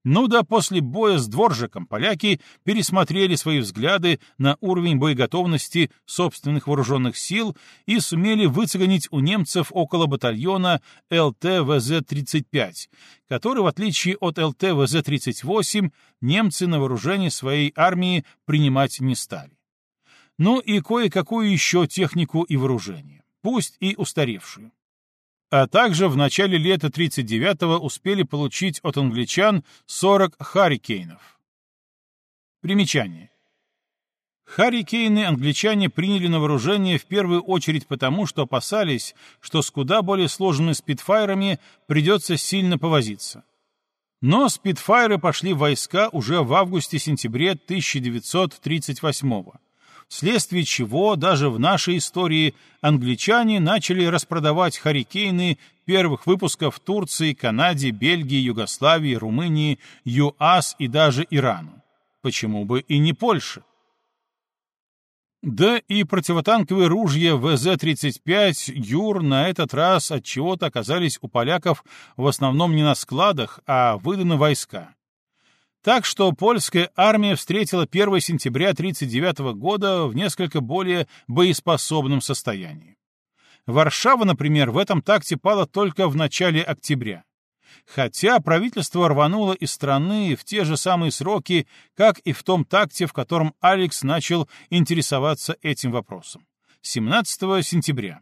Ну да, после боя с Дворжиком поляки пересмотрели свои взгляды на уровень боеготовности собственных вооруженных сил и сумели выцегонить у немцев около батальона ЛТВЗ-35, который, в отличие от ЛТВЗ-38, немцы на вооружение своей армии принимать не стали. Ну и кое-какую еще технику и вооружение, пусть и устаревшую а также в начале лета 39-го успели получить от англичан 40 «Харрикейнов». Примечание. Харрикейны англичане приняли на вооружение в первую очередь потому, что опасались, что с куда более сложными спидфайрами придется сильно повозиться. Но спидфайры пошли в войска уже в августе-сентябре 1938 года вследствие чего даже в нашей истории англичане начали распродавать «Харикейны» первых выпусков Турции, Канаде, Бельгии, Югославии, Румынии, ЮАС и даже Ирану. Почему бы и не Польше? Да и противотанковые ружья ВЗ-35 «Юр» на этот раз от чего то оказались у поляков в основном не на складах, а выданы войска. Так что польская армия встретила 1 сентября 1939 года в несколько более боеспособном состоянии. Варшава, например, в этом такте пала только в начале октября. Хотя правительство рвануло из страны в те же самые сроки, как и в том такте, в котором Алекс начал интересоваться этим вопросом. 17 сентября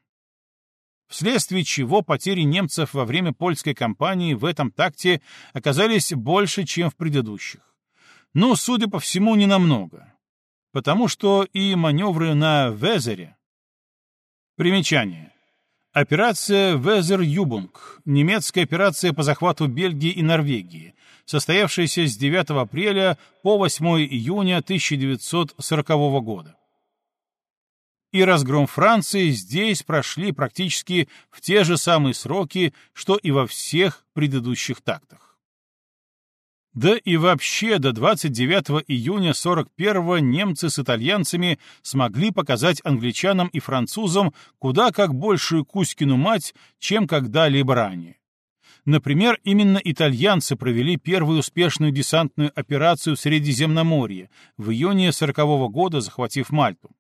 вследствие чего потери немцев во время польской кампании в этом такте оказались больше, чем в предыдущих. Но, судя по всему, не намного. Потому что и маневры на Везере... Примечание. Операция Везер-Юбунг, немецкая операция по захвату Бельгии и Норвегии, состоявшаяся с 9 апреля по 8 июня 1940 года и разгром Франции здесь прошли практически в те же самые сроки, что и во всех предыдущих тактах. Да и вообще до 29 июня 41-го немцы с итальянцами смогли показать англичанам и французам куда как большую Кузькину мать, чем когда-либо ранее. Например, именно итальянцы провели первую успешную десантную операцию в Средиземноморье в июне 40 -го года, захватив Мальту.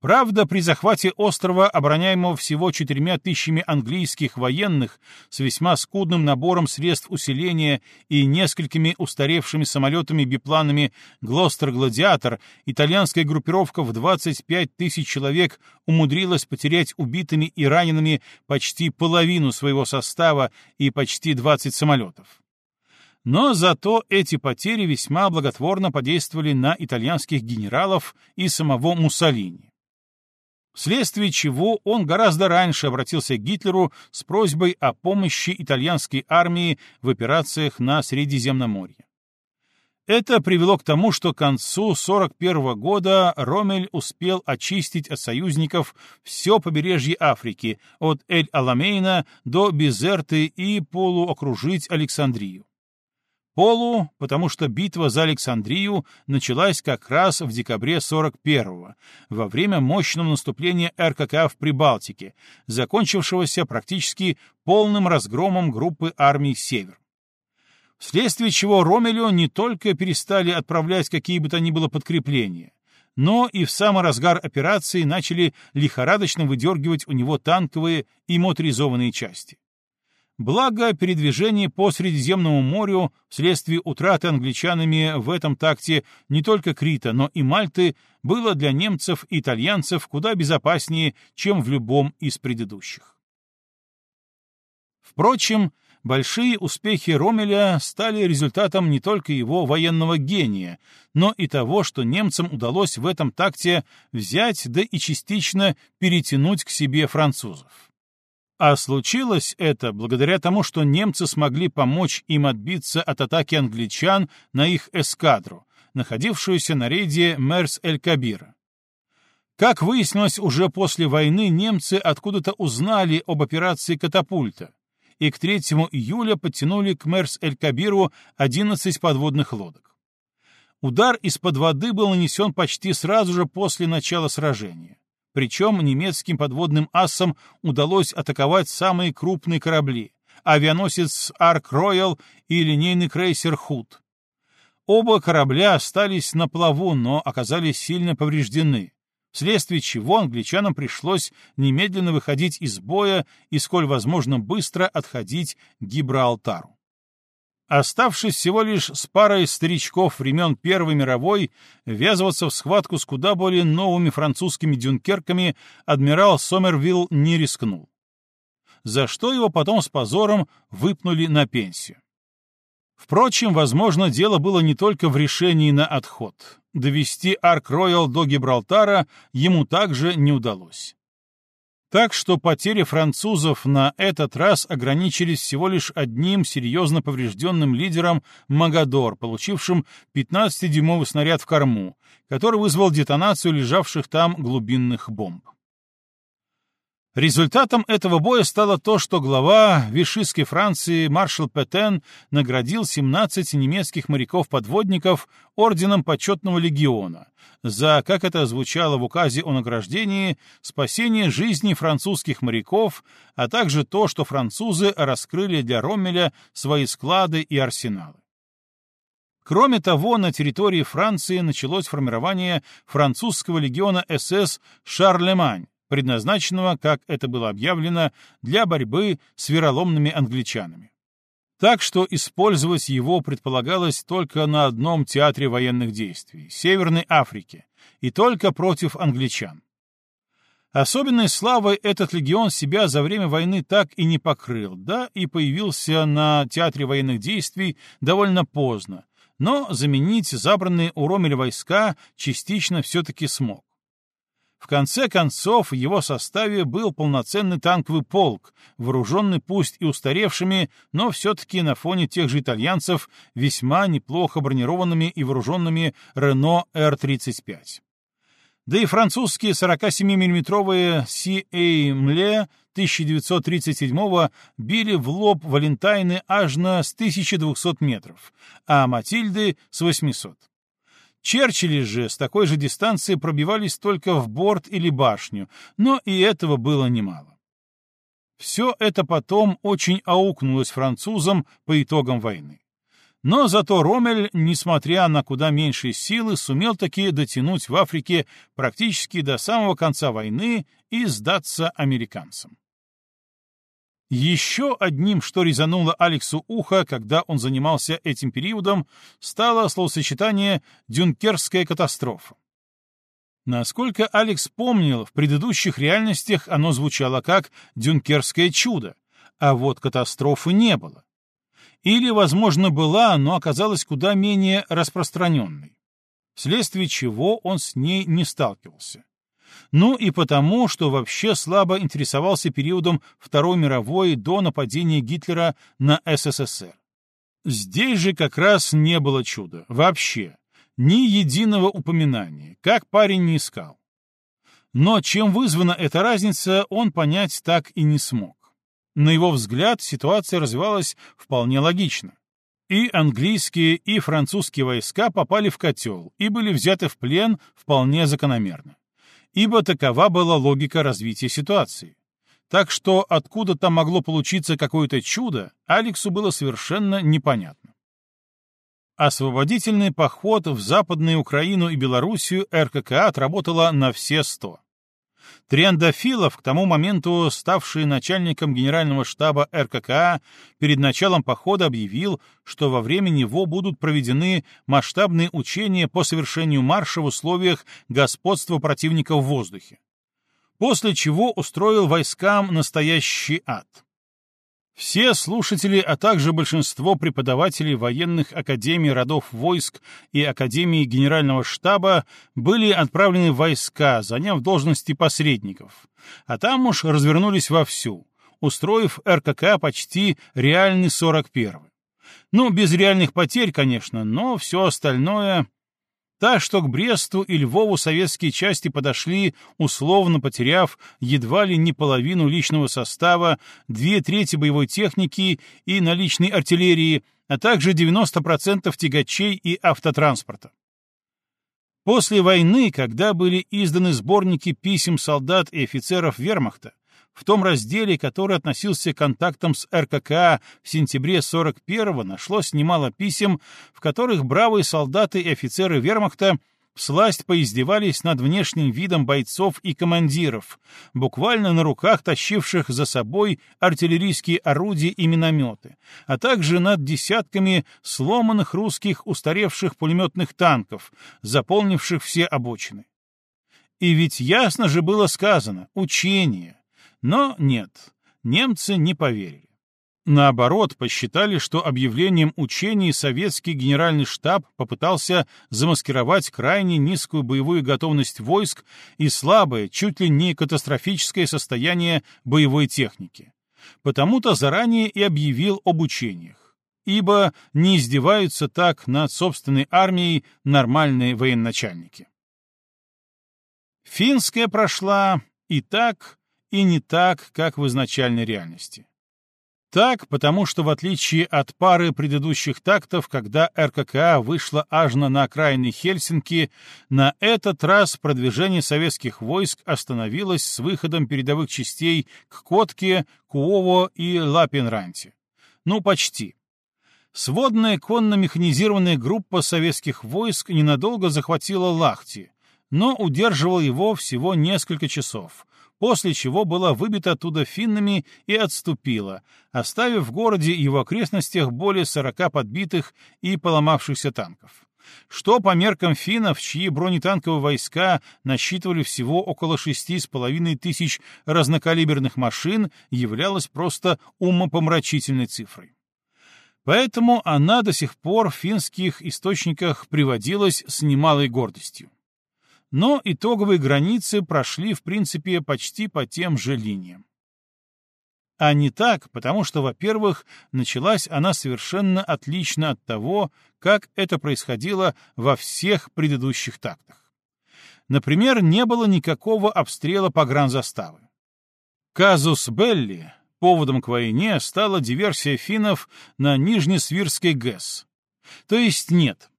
Правда, при захвате острова, обороняемого всего четырьмя тысячами английских военных, с весьма скудным набором средств усиления и несколькими устаревшими самолетами-бипланами «Глостер-Гладиатор», итальянская группировка в 25 тысяч человек умудрилась потерять убитыми и ранеными почти половину своего состава и почти 20 самолетов. Но зато эти потери весьма благотворно подействовали на итальянских генералов и самого Муссолини вследствие чего он гораздо раньше обратился к Гитлеру с просьбой о помощи итальянской армии в операциях на Средиземноморье. Это привело к тому, что к концу 41 года Ромель успел очистить от союзников все побережье Африки, от Эль-Аламейна до Безерты и полуокружить Александрию. Полу, потому что битва за Александрию началась как раз в декабре 41-го, во время мощного наступления РКК в Прибалтике, закончившегося практически полным разгромом группы армий «Север». Вследствие чего Ромелю не только перестали отправлять какие бы то ни было подкрепления, но и в самый разгар операции начали лихорадочно выдергивать у него танковые и моторизованные части. Благо, передвижение по Средиземному морю вследствие утраты англичанами в этом такте не только Крита, но и Мальты было для немцев и итальянцев куда безопаснее, чем в любом из предыдущих. Впрочем, большие успехи Ромеля стали результатом не только его военного гения, но и того, что немцам удалось в этом такте взять да и частично перетянуть к себе французов. А случилось это благодаря тому, что немцы смогли помочь им отбиться от атаки англичан на их эскадру, находившуюся на рейде Мерс-эль-Кабира. Как выяснилось уже после войны, немцы откуда-то узнали об операции «Катапульта», и к 3 июля подтянули к Мерс-эль-Кабиру 11 подводных лодок. Удар из-под воды был нанесен почти сразу же после начала сражения. Причем немецким подводным асам удалось атаковать самые крупные корабли — авианосец «Арк-Роял» и линейный крейсер «Худ». Оба корабля остались на плаву, но оказались сильно повреждены, вследствие чего англичанам пришлось немедленно выходить из боя и, сколь возможно, быстро отходить к Гибралтару. Оставшись всего лишь с парой старичков времен Первой мировой, ввязываться в схватку с куда более новыми французскими дюнкерками адмирал Сомервилл не рискнул. За что его потом с позором выпнули на пенсию. Впрочем, возможно, дело было не только в решении на отход. Довести Арк-Роял до Гибралтара ему также не удалось. Так что потери французов на этот раз ограничились всего лишь одним серьезно поврежденным лидером Магадор, получившим 15-дюймовый снаряд в корму, который вызвал детонацию лежавших там глубинных бомб. Результатом этого боя стало то, что глава Вишистской Франции маршал Петен наградил 17 немецких моряков-подводников орденом почетного легиона за, как это звучало в указе о награждении, спасение жизни французских моряков, а также то, что французы раскрыли для Роммеля свои склады и арсеналы. Кроме того, на территории Франции началось формирование французского легиона СС «Шарлемань», предназначенного, как это было объявлено, для борьбы с вероломными англичанами. Так что использовать его предполагалось только на одном театре военных действий — Северной Африке, и только против англичан. Особенной славой этот легион себя за время войны так и не покрыл, да и появился на театре военных действий довольно поздно, но заменить забранные у Ромеля войска частично все-таки смог. В конце концов, в его составе был полноценный танковый полк, вооруженный пусть и устаревшими, но все-таки на фоне тех же итальянцев весьма неплохо бронированными и вооруженными Рено Р-35. Да и французские 47 миллиметровые CA Мле 1937-го били в лоб Валентайны аж на с 1200 метров, а Матильды — с 800. Черчилли же с такой же дистанции пробивались только в борт или башню, но и этого было немало. Все это потом очень аукнулось французам по итогам войны. Но зато Ромель, несмотря на куда меньшие силы, сумел таки дотянуть в Африке практически до самого конца войны и сдаться американцам. Еще одним, что резануло Алексу ухо, когда он занимался этим периодом, стало словосочетание «дюнкерская катастрофа». Насколько Алекс помнил, в предыдущих реальностях оно звучало как «дюнкерское чудо», а вот катастрофы не было. Или, возможно, была, но оказалась куда менее распространенной, вследствие чего он с ней не сталкивался ну и потому, что вообще слабо интересовался периодом Второй мировой до нападения Гитлера на СССР. Здесь же как раз не было чуда. Вообще. Ни единого упоминания, как парень не искал. Но чем вызвана эта разница, он понять так и не смог. На его взгляд, ситуация развивалась вполне логично. И английские, и французские войска попали в котел и были взяты в плен вполне закономерно. Ибо такова была логика развития ситуации. Так что откуда там могло получиться какое-то чудо, Алексу было совершенно непонятно. Освободительный поход в Западную Украину и Белоруссию РККА отработала на все сто. Триандафилов, к тому моменту ставший начальником генерального штаба РККА, перед началом похода объявил, что во время него будут проведены масштабные учения по совершению марша в условиях господства противника в воздухе. После чего устроил войскам настоящий ад. Все слушатели, а также большинство преподавателей военных академий родов войск и Академии Генерального штаба были отправлены в войска, заняв должности посредников, а там уж развернулись вовсю, устроив РКК почти реальный 41-й. Ну, без реальных потерь, конечно, но все остальное так что к Бресту и Львову советские части подошли, условно потеряв едва ли не половину личного состава, две трети боевой техники и наличной артиллерии, а также 90% тягачей и автотранспорта. После войны, когда были изданы сборники писем солдат и офицеров вермахта, в том разделе, который относился к контактам с РККА в сентябре 41-го, нашлось немало писем, в которых бравые солдаты и офицеры вермахта всласть поиздевались над внешним видом бойцов и командиров, буквально на руках тащивших за собой артиллерийские орудия и минометы, а также над десятками сломанных русских устаревших пулеметных танков, заполнивших все обочины. И ведь ясно же было сказано — учение. Но нет, немцы не поверили. Наоборот, посчитали, что объявлением учений советский генеральный штаб попытался замаскировать крайне низкую боевую готовность войск и слабое, чуть ли не катастрофическое состояние боевой техники. Потому-то заранее и объявил об учениях. Ибо не издеваются так над собственной армией нормальные военачальники. Финская прошла и так, и не так, как в изначальной реальности. Так, потому что в отличие от пары предыдущих тактов, когда РККА вышла аж на окраины Хельсинки, на этот раз продвижение советских войск остановилось с выходом передовых частей к Котке, Куово и Лапинранте. Ну, почти. Сводная конно-механизированная группа советских войск ненадолго захватила Лахти, но удерживала его всего несколько часов, после чего была выбита оттуда финнами и отступила, оставив в городе и его окрестностях более 40 подбитых и поломавшихся танков. Что по меркам финнов, чьи бронетанковые войска насчитывали всего около шести с половиной тысяч разнокалиберных машин, являлось просто умопомрачительной цифрой. Поэтому она до сих пор в финских источниках приводилась с немалой гордостью но итоговые границы прошли, в принципе, почти по тем же линиям. А не так, потому что, во-первых, началась она совершенно отлично от того, как это происходило во всех предыдущих тактах. Например, не было никакого обстрела погранзаставы. Казус Белли поводом к войне стала диверсия финнов на Нижнесвирской ГЭС. То есть нет,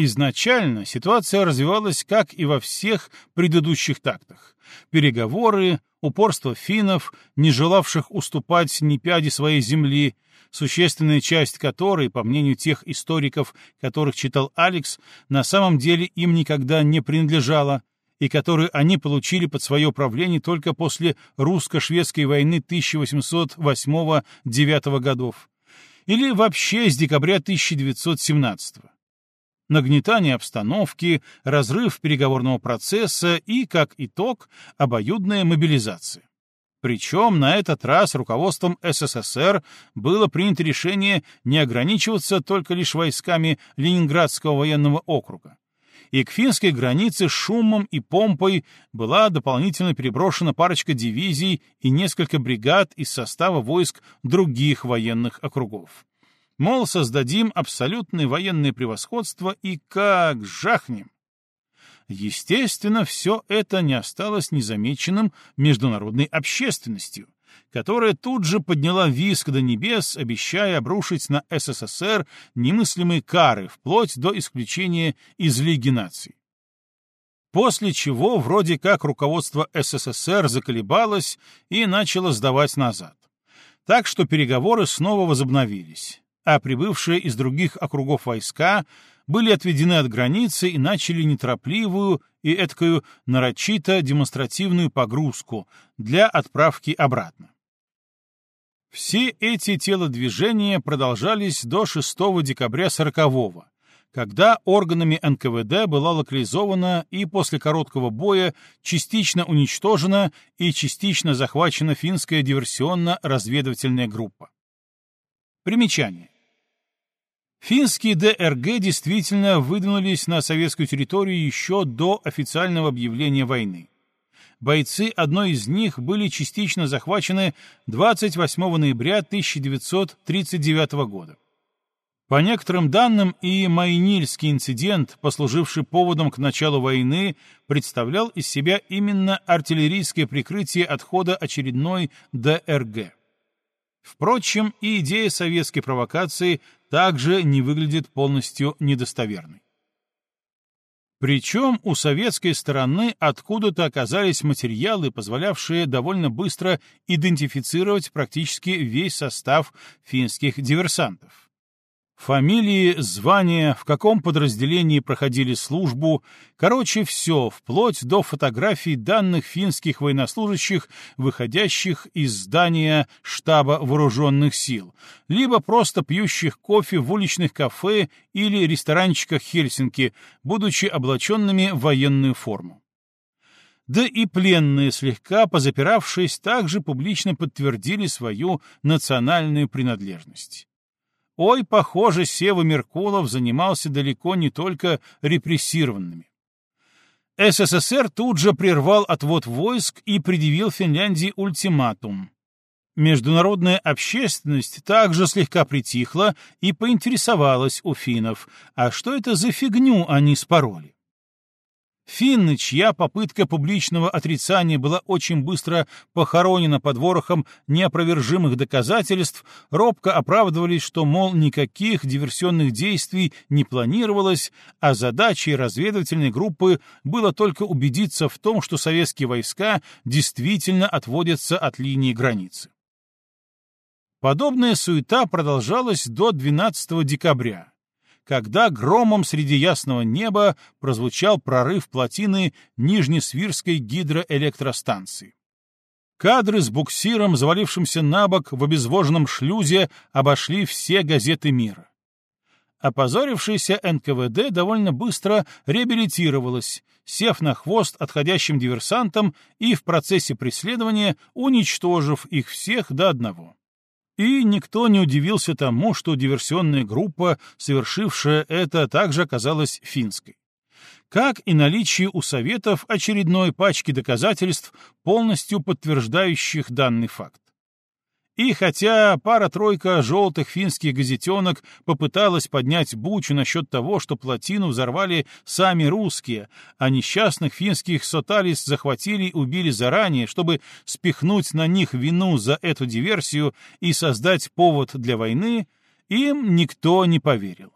Изначально ситуация развивалась, как и во всех предыдущих тактах. Переговоры, упорство финнов, не желавших уступать ни пяди своей земли, существенная часть которой, по мнению тех историков, которых читал Алекс, на самом деле им никогда не принадлежала, и которую они получили под свое правление только после русско-шведской войны 1808-9 годов, или вообще с декабря 1917 -го нагнетание обстановки, разрыв переговорного процесса и, как итог, обоюдная мобилизация. Причем на этот раз руководством СССР было принято решение не ограничиваться только лишь войсками Ленинградского военного округа. И к финской границе шумом и помпой была дополнительно переброшена парочка дивизий и несколько бригад из состава войск других военных округов. Мол, создадим абсолютное военное превосходство и как жахнем. Естественно, все это не осталось незамеченным международной общественностью, которая тут же подняла виск до небес, обещая обрушить на СССР немыслимые кары, вплоть до исключения из Лиги наций. После чего вроде как руководство СССР заколебалось и начало сдавать назад. Так что переговоры снова возобновились, а прибывшие из других округов войска были отведены от границы и начали неторопливую и эткую нарочито демонстративную погрузку для отправки обратно. Все эти телодвижения продолжались до 6 декабря 40-го, когда органами НКВД была локализована и после короткого боя частично уничтожена и частично захвачена финская диверсионно-разведывательная группа. Примечание. Финские ДРГ действительно выдвинулись на советскую территорию еще до официального объявления войны. Бойцы одной из них были частично захвачены 28 ноября 1939 года. По некоторым данным, и Майнильский инцидент, послуживший поводом к началу войны, представлял из себя именно артиллерийское прикрытие отхода очередной ДРГ. Впрочем, и идея советской провокации также не выглядит полностью недостоверной. Причем у советской стороны откуда-то оказались материалы, позволявшие довольно быстро идентифицировать практически весь состав финских диверсантов. Фамилии, звания, в каком подразделении проходили службу, короче, все, вплоть до фотографий данных финских военнослужащих, выходящих из здания штаба вооруженных сил, либо просто пьющих кофе в уличных кафе или ресторанчиках Хельсинки, будучи облаченными в военную форму. Да и пленные, слегка позапиравшись, также публично подтвердили свою национальную принадлежность. Ой, похоже, Сева Меркулов занимался далеко не только репрессированными. СССР тут же прервал отвод войск и предъявил Финляндии ультиматум. Международная общественность также слегка притихла и поинтересовалась у финнов, а что это за фигню они спороли? Финны, чья попытка публичного отрицания была очень быстро похоронена под ворохом неопровержимых доказательств, робко оправдывались, что, мол, никаких диверсионных действий не планировалось, а задачей разведывательной группы было только убедиться в том, что советские войска действительно отводятся от линии границы. Подобная суета продолжалась до 12 декабря когда громом среди ясного неба прозвучал прорыв плотины Нижнесвирской гидроэлектростанции. Кадры с буксиром, завалившимся на бок в обезвоженном шлюзе, обошли все газеты мира. Опозорившаяся НКВД довольно быстро реабилитировалась, сев на хвост отходящим диверсантам и в процессе преследования уничтожив их всех до одного. И никто не удивился тому, что диверсионная группа, совершившая это, также оказалась финской. Как и наличие у Советов очередной пачки доказательств, полностью подтверждающих данный факт. И хотя пара-тройка желтых финских газетенок попыталась поднять бучу насчет того, что плотину взорвали сами русские, а несчастных финских соталис захватили и убили заранее, чтобы спихнуть на них вину за эту диверсию и создать повод для войны, им никто не поверил.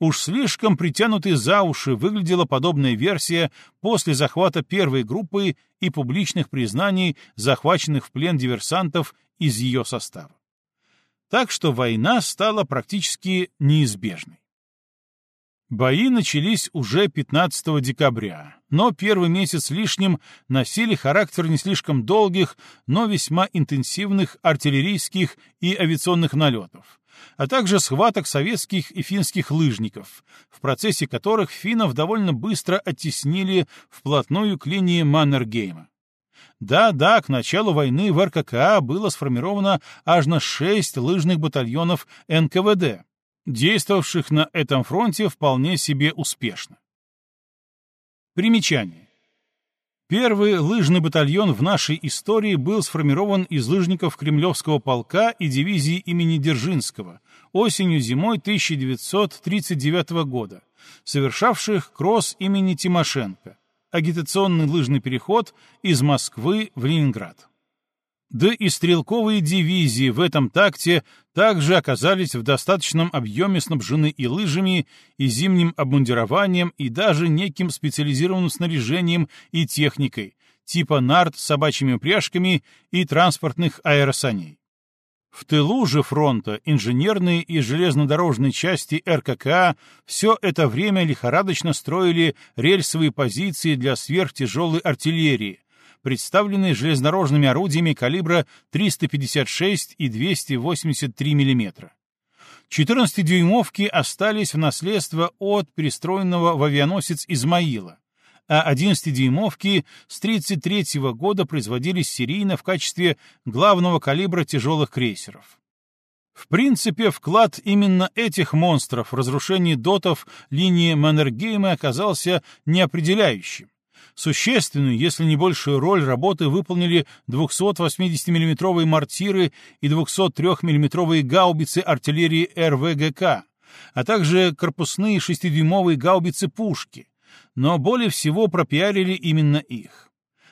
Уж слишком притянутой за уши выглядела подобная версия после захвата первой группы и публичных признаний захваченных в плен диверсантов из ее состава. Так что война стала практически неизбежной. Бои начались уже 15 декабря, но первый месяц лишним носили характер не слишком долгих, но весьма интенсивных артиллерийских и авиационных налетов, а также схваток советских и финских лыжников, в процессе которых финнов довольно быстро оттеснили вплотную к линии Маннергейма. Да-да, к началу войны в РККА было сформировано аж на шесть лыжных батальонов НКВД, действовавших на этом фронте вполне себе успешно. Примечание. Первый лыжный батальон в нашей истории был сформирован из лыжников Кремлевского полка и дивизии имени Дзержинского осенью-зимой 1939 года, совершавших кросс имени Тимошенко, агитационный лыжный переход из Москвы в Ленинград. Да и стрелковые дивизии в этом такте также оказались в достаточном объеме снабжены и лыжами, и зимним обмундированием, и даже неким специализированным снаряжением и техникой, типа нарт с собачьими упряжками и транспортных аэросаней. В тылу же фронта инженерные и железнодорожные части РКК все это время лихорадочно строили рельсовые позиции для сверхтяжелой артиллерии, представленные железнодорожными орудиями калибра 356 и 283 мм. 14-дюймовки остались в наследство от перестроенного в авианосец Измаила, а 11-дюймовки с 1933 года производились серийно в качестве главного калибра тяжелых крейсеров. В принципе, вклад именно этих монстров в разрушение дотов линии Маннергейма оказался неопределяющим. Существенную, если не большую роль работы выполнили 280 миллиметровые мортиры и 203 миллиметровые гаубицы артиллерии РВГК, а также корпусные 6-дюймовые гаубицы-пушки, но более всего пропиарили именно их.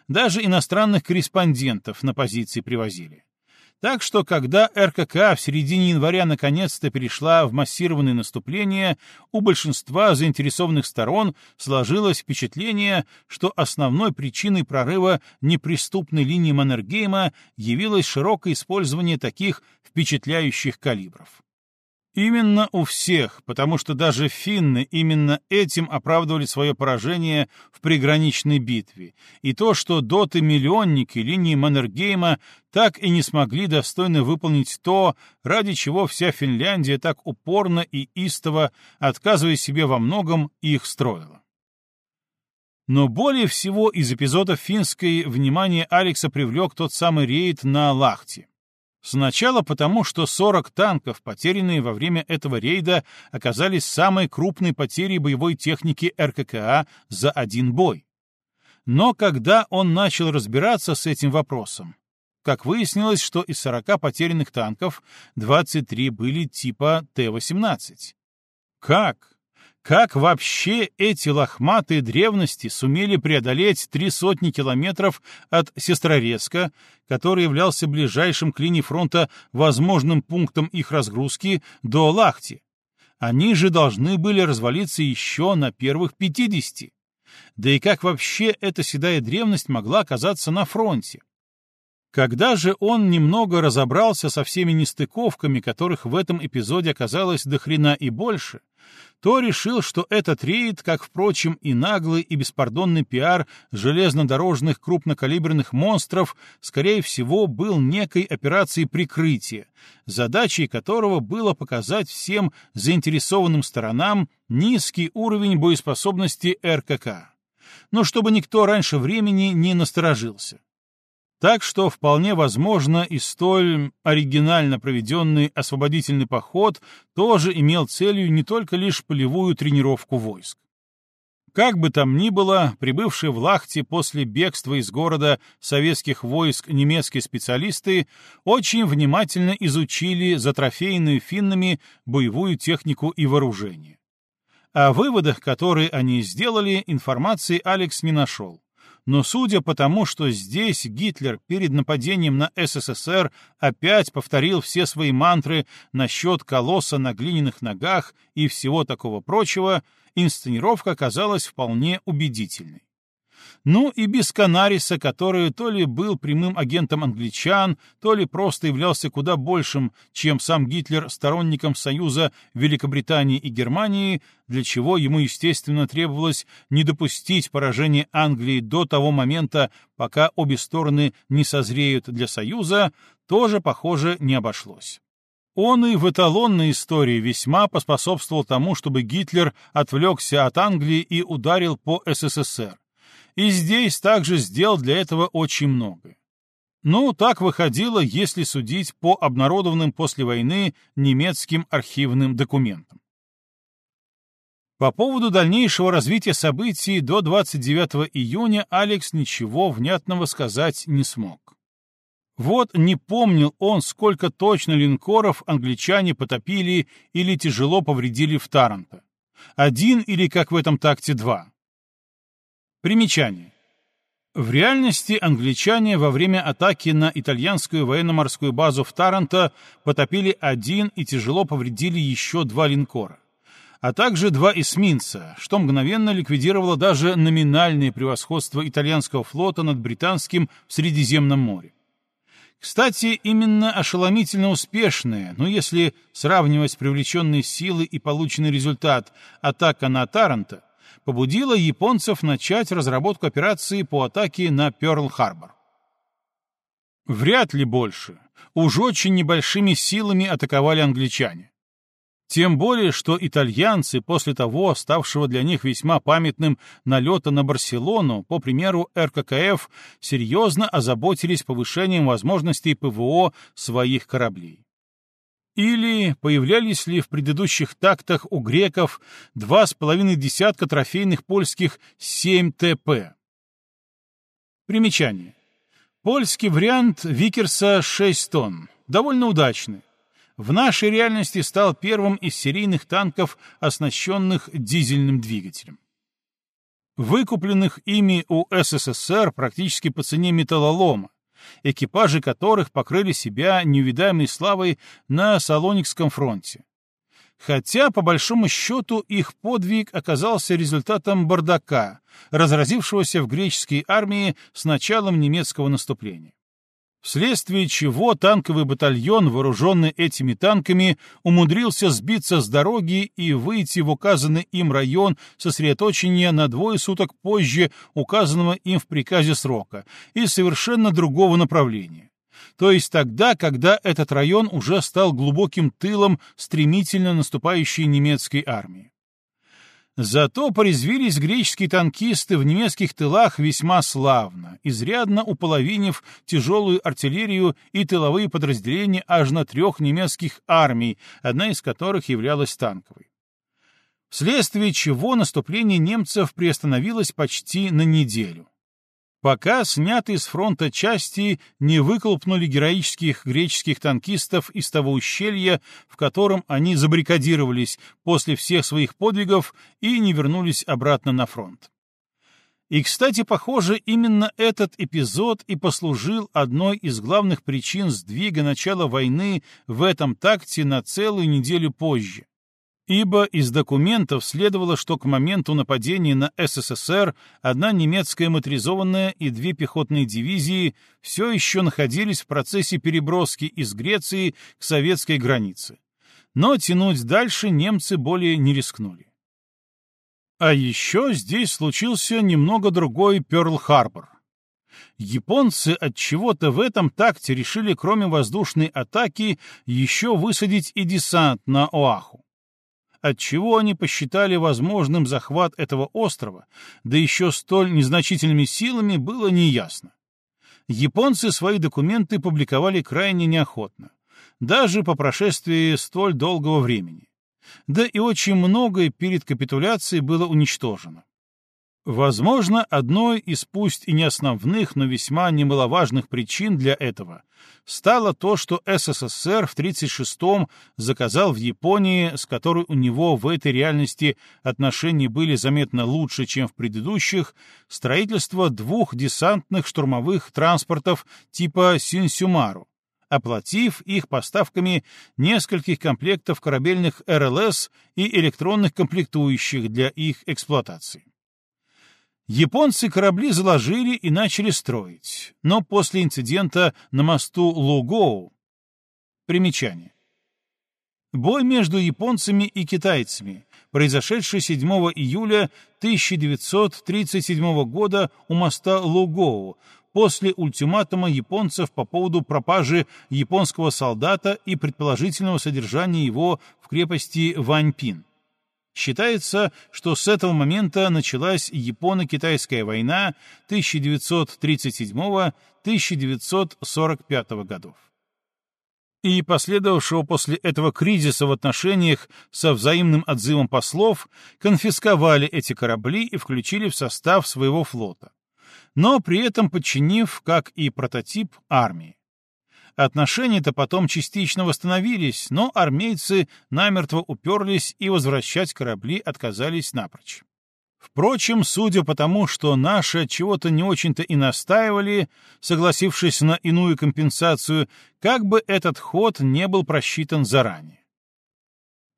Даже иностранных корреспондентов на позиции привозили. Так что, когда РКК в середине января наконец-то перешла в массированное наступление, у большинства заинтересованных сторон сложилось впечатление, что основной причиной прорыва неприступной линии Маннергейма явилось широкое использование таких впечатляющих калибров. Именно у всех, потому что даже финны именно этим оправдывали свое поражение в приграничной битве, и то, что доты-миллионники линии Маннергейма так и не смогли достойно выполнить то, ради чего вся Финляндия так упорно и истово, отказывая себе во многом, их строила. Но более всего из эпизодов финской внимание Алекса привлек тот самый рейд на Лахте. Сначала потому, что 40 танков, потерянные во время этого рейда, оказались самой крупной потерей боевой техники РККА за один бой. Но когда он начал разбираться с этим вопросом, как выяснилось, что из 40 потерянных танков 23 были типа Т-18. Как? Как вообще эти лохматые древности сумели преодолеть три сотни километров от Сестрорецка, который являлся ближайшим к линии фронта возможным пунктом их разгрузки, до Лахти? Они же должны были развалиться еще на первых пятидесяти. Да и как вообще эта седая древность могла оказаться на фронте? Когда же он немного разобрался со всеми нестыковками, которых в этом эпизоде оказалось до хрена и больше, то решил, что этот рейд, как, впрочем, и наглый и беспардонный пиар железнодорожных крупнокалиберных монстров, скорее всего, был некой операцией прикрытия, задачей которого было показать всем заинтересованным сторонам низкий уровень боеспособности РКК. Но чтобы никто раньше времени не насторожился. Так что вполне возможно и столь оригинально проведенный освободительный поход тоже имел целью не только лишь полевую тренировку войск. Как бы там ни было, прибывшие в Лахте после бегства из города советских войск немецкие специалисты очень внимательно изучили затрофейную финнами боевую технику и вооружение. О выводах, которые они сделали, информации Алекс не нашел но судя по тому, что здесь Гитлер перед нападением на СССР опять повторил все свои мантры насчет колосса на глиняных ногах и всего такого прочего, инсценировка оказалась вполне убедительной. Ну и без Канариса, который то ли был прямым агентом англичан, то ли просто являлся куда большим, чем сам Гитлер, сторонником союза Великобритании и Германии, для чего ему, естественно, требовалось не допустить поражения Англии до того момента, пока обе стороны не созреют для союза, тоже, похоже, не обошлось. Он и в эталонной истории весьма поспособствовал тому, чтобы Гитлер отвлекся от Англии и ударил по СССР и здесь также сделал для этого очень много. Ну, так выходило, если судить по обнародованным после войны немецким архивным документам. По поводу дальнейшего развития событий до 29 июня Алекс ничего внятного сказать не смог. Вот не помнил он, сколько точно линкоров англичане потопили или тяжело повредили в Таранто. Один или, как в этом такте, два. Примечание. В реальности англичане во время атаки на итальянскую военно-морскую базу в Таранто потопили один и тяжело повредили еще два линкора, а также два эсминца, что мгновенно ликвидировало даже номинальное превосходство итальянского флота над британским в Средиземном море. Кстати, именно ошеломительно успешная, но если сравнивать привлеченные силы и полученный результат атака на Таранто, побудило японцев начать разработку операции по атаке на Пёрл-Харбор. Вряд ли больше. Уж очень небольшими силами атаковали англичане. Тем более, что итальянцы после того, ставшего для них весьма памятным налета на Барселону, по примеру РККФ, серьезно озаботились повышением возможностей ПВО своих кораблей. Или появлялись ли в предыдущих тактах у греков два с половиной десятка трофейных польских 7ТП? Примечание. Польский вариант Викерса 6 тонн. Довольно удачный. В нашей реальности стал первым из серийных танков, оснащенных дизельным двигателем. Выкупленных ими у СССР практически по цене металлолома, экипажи которых покрыли себя неувидаемой славой на Салоникском фронте. Хотя, по большому счету, их подвиг оказался результатом бардака, разразившегося в греческой армии с началом немецкого наступления вследствие чего танковый батальон, вооруженный этими танками, умудрился сбиться с дороги и выйти в указанный им район сосредоточения на двое суток позже указанного им в приказе срока и совершенно другого направления. То есть тогда, когда этот район уже стал глубоким тылом стремительно наступающей немецкой армии. Зато порезвились греческие танкисты в немецких тылах весьма славно, изрядно уполовинив тяжелую артиллерию и тыловые подразделения аж на трех немецких армий, одна из которых являлась танковой. Вследствие чего наступление немцев приостановилось почти на неделю пока снятые с фронта части не выколпнули героических греческих танкистов из того ущелья, в котором они забаррикадировались после всех своих подвигов и не вернулись обратно на фронт. И, кстати, похоже, именно этот эпизод и послужил одной из главных причин сдвига начала войны в этом такте на целую неделю позже, ибо из документов следовало, что к моменту нападения на СССР одна немецкая моторизованная и две пехотные дивизии все еще находились в процессе переброски из Греции к советской границе. Но тянуть дальше немцы более не рискнули. А еще здесь случился немного другой Пёрл-Харбор. Японцы от чего-то в этом такте решили, кроме воздушной атаки, еще высадить и десант на Оаху отчего они посчитали возможным захват этого острова, да еще столь незначительными силами, было неясно. Японцы свои документы публиковали крайне неохотно, даже по прошествии столь долгого времени. Да и очень многое перед капитуляцией было уничтожено. Возможно, одной из пусть и не основных, но весьма немаловажных причин для этого стало то, что СССР в 1936-м заказал в Японии, с которой у него в этой реальности отношения были заметно лучше, чем в предыдущих, строительство двух десантных штурмовых транспортов типа Синсюмару, оплатив их поставками нескольких комплектов корабельных РЛС и электронных комплектующих для их эксплуатации. Японцы корабли заложили и начали строить, но после инцидента на мосту Лугоу... Примечание. Бой между японцами и китайцами, произошедший 7 июля 1937 года у моста Лугоу, после ультиматума японцев по поводу пропажи японского солдата и предположительного содержания его в крепости Ваньпин. Считается, что с этого момента началась Японо-Китайская война 1937-1945 годов. И последовавшего после этого кризиса в отношениях со взаимным отзывом послов конфисковали эти корабли и включили в состав своего флота, но при этом подчинив, как и прототип, армии. Отношения-то потом частично восстановились, но армейцы намертво уперлись и возвращать корабли отказались напрочь. Впрочем, судя по тому, что наши чего-то не очень-то и настаивали, согласившись на иную компенсацию, как бы этот ход не был просчитан заранее.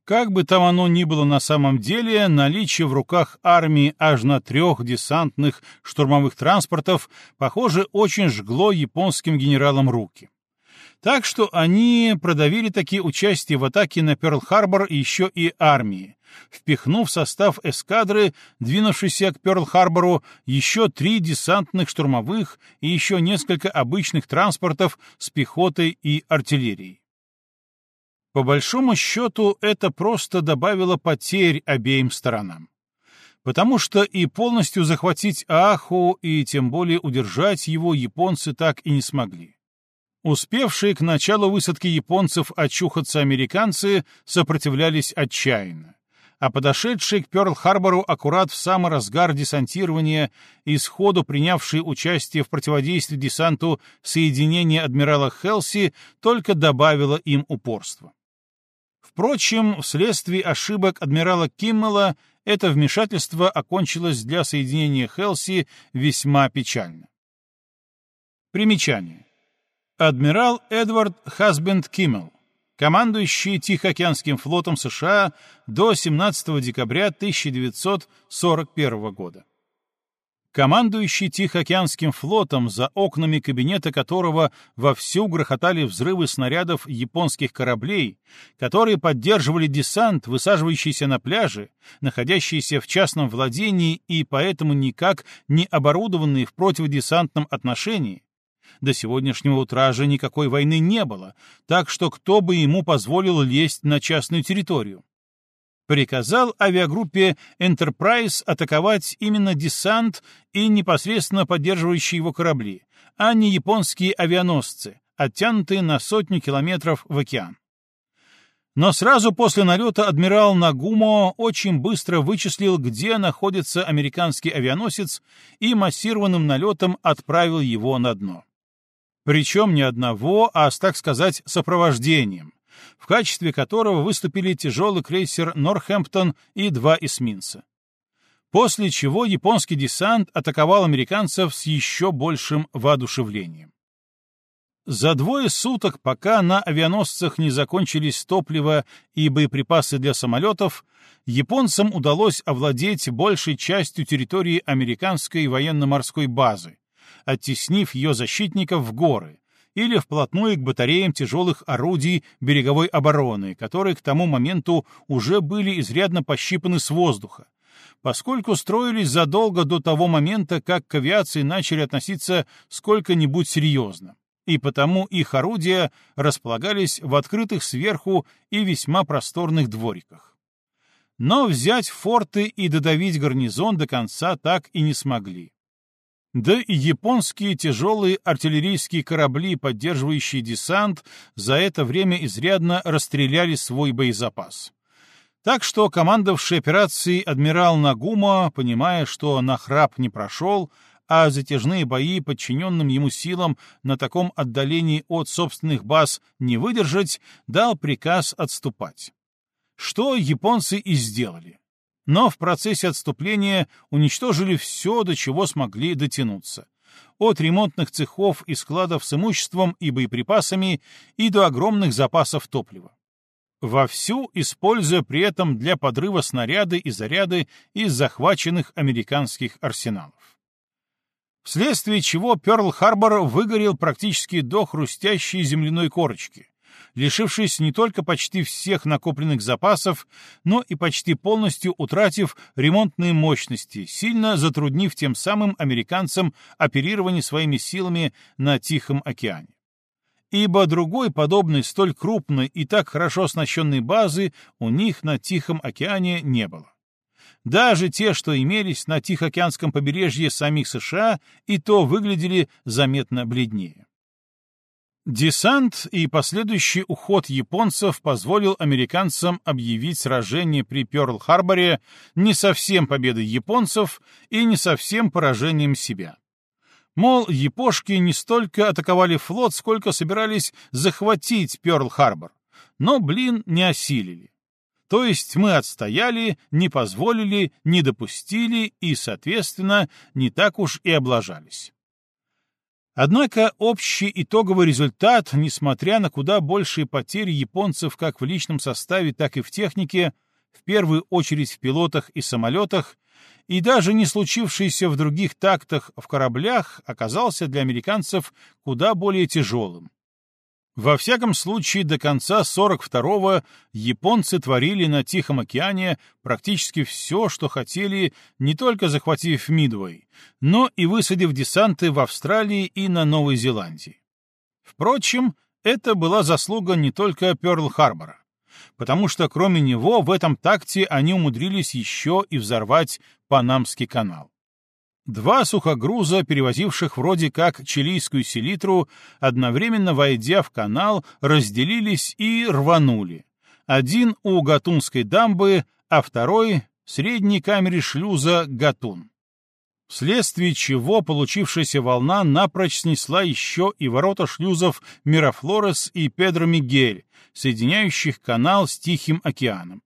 Как бы там оно ни было на самом деле, наличие в руках армии аж на трех десантных штурмовых транспортов, похоже, очень жгло японским генералам руки. Так что они продавили такие участие в атаке на Пёрл-Харбор еще и армии, впихнув в состав эскадры, двинувшейся к Пёрл-Харбору, еще три десантных штурмовых и еще несколько обычных транспортов с пехотой и артиллерией. По большому счету, это просто добавило потерь обеим сторонам. Потому что и полностью захватить Аху, и тем более удержать его японцы так и не смогли. Успевшие к началу высадки японцев очухаться американцы сопротивлялись отчаянно, а подошедшие к Пёрл-Харбору аккурат в самый разгар десантирования и сходу принявшие участие в противодействии десанту соединения адмирала Хелси только добавило им упорства. Впрочем, вследствие ошибок адмирала Киммела это вмешательство окончилось для соединения Хелси весьма печально. Примечание. Адмирал Эдвард Хасбенд Киммел, командующий Тихоокеанским флотом США до 17 декабря 1941 года. Командующий Тихоокеанским флотом, за окнами кабинета которого вовсю грохотали взрывы снарядов японских кораблей, которые поддерживали десант, высаживающийся на пляже, находящийся в частном владении и поэтому никак не оборудованный в противодесантном отношении, до сегодняшнего утра же никакой войны не было, так что кто бы ему позволил лезть на частную территорию? Приказал авиагруппе Enterprise атаковать именно десант и непосредственно поддерживающие его корабли, а не японские авианосцы, оттянутые на сотню километров в океан. Но сразу после налета адмирал Нагумо очень быстро вычислил, где находится американский авианосец, и массированным налетом отправил его на дно. Причем не одного, а с, так сказать, сопровождением, в качестве которого выступили тяжелый крейсер «Норхэмптон» и два эсминца. После чего японский десант атаковал американцев с еще большим воодушевлением. За двое суток, пока на авианосцах не закончились топливо и боеприпасы для самолетов, японцам удалось овладеть большей частью территории американской военно-морской базы, оттеснив ее защитников в горы или вплотную к батареям тяжелых орудий береговой обороны, которые к тому моменту уже были изрядно пощипаны с воздуха, поскольку строились задолго до того момента, как к авиации начали относиться сколько-нибудь серьезно, и потому их орудия располагались в открытых сверху и весьма просторных двориках. Но взять форты и додавить гарнизон до конца так и не смогли. Да и японские тяжелые артиллерийские корабли, поддерживающие десант, за это время изрядно расстреляли свой боезапас. Так что командовавший операцией адмирал Нагума, понимая, что нахрап не прошел, а затяжные бои подчиненным ему силам на таком отдалении от собственных баз не выдержать, дал приказ отступать. Что японцы и сделали но в процессе отступления уничтожили все, до чего смогли дотянуться. От ремонтных цехов и складов с имуществом и боеприпасами и до огромных запасов топлива. Вовсю используя при этом для подрыва снаряды и заряды из захваченных американских арсеналов. Вследствие чего Пёрл-Харбор выгорел практически до хрустящей земляной корочки, лишившись не только почти всех накопленных запасов, но и почти полностью утратив ремонтные мощности, сильно затруднив тем самым американцам оперирование своими силами на Тихом океане. Ибо другой подобной столь крупной и так хорошо оснащенной базы у них на Тихом океане не было. Даже те, что имелись на Тихоокеанском побережье самих США, и то выглядели заметно бледнее. Десант и последующий уход японцев позволил американцам объявить сражение при Пёрл-Харборе не совсем победой японцев и не совсем поражением себя. Мол, япошки не столько атаковали флот, сколько собирались захватить Пёрл-Харбор, но, блин, не осилили. То есть мы отстояли, не позволили, не допустили и, соответственно, не так уж и облажались. Однако общий итоговый результат, несмотря на куда большие потери японцев как в личном составе, так и в технике, в первую очередь в пилотах и самолетах, и даже не случившийся в других тактах в кораблях, оказался для американцев куда более тяжелым. Во всяком случае, до конца 42-го японцы творили на Тихом океане практически все, что хотели, не только захватив Мидуэй, но и высадив десанты в Австралии и на Новой Зеландии. Впрочем, это была заслуга не только Пёрл-Харбора, потому что кроме него в этом такте они умудрились еще и взорвать Панамский канал. Два сухогруза, перевозивших вроде как чилийскую селитру, одновременно войдя в канал, разделились и рванули. Один у Гатунской дамбы, а второй — средней камере шлюза Гатун. Вследствие чего получившаяся волна напрочь снесла еще и ворота шлюзов Мирафлорес и Педро Мигель, соединяющих канал с Тихим океаном.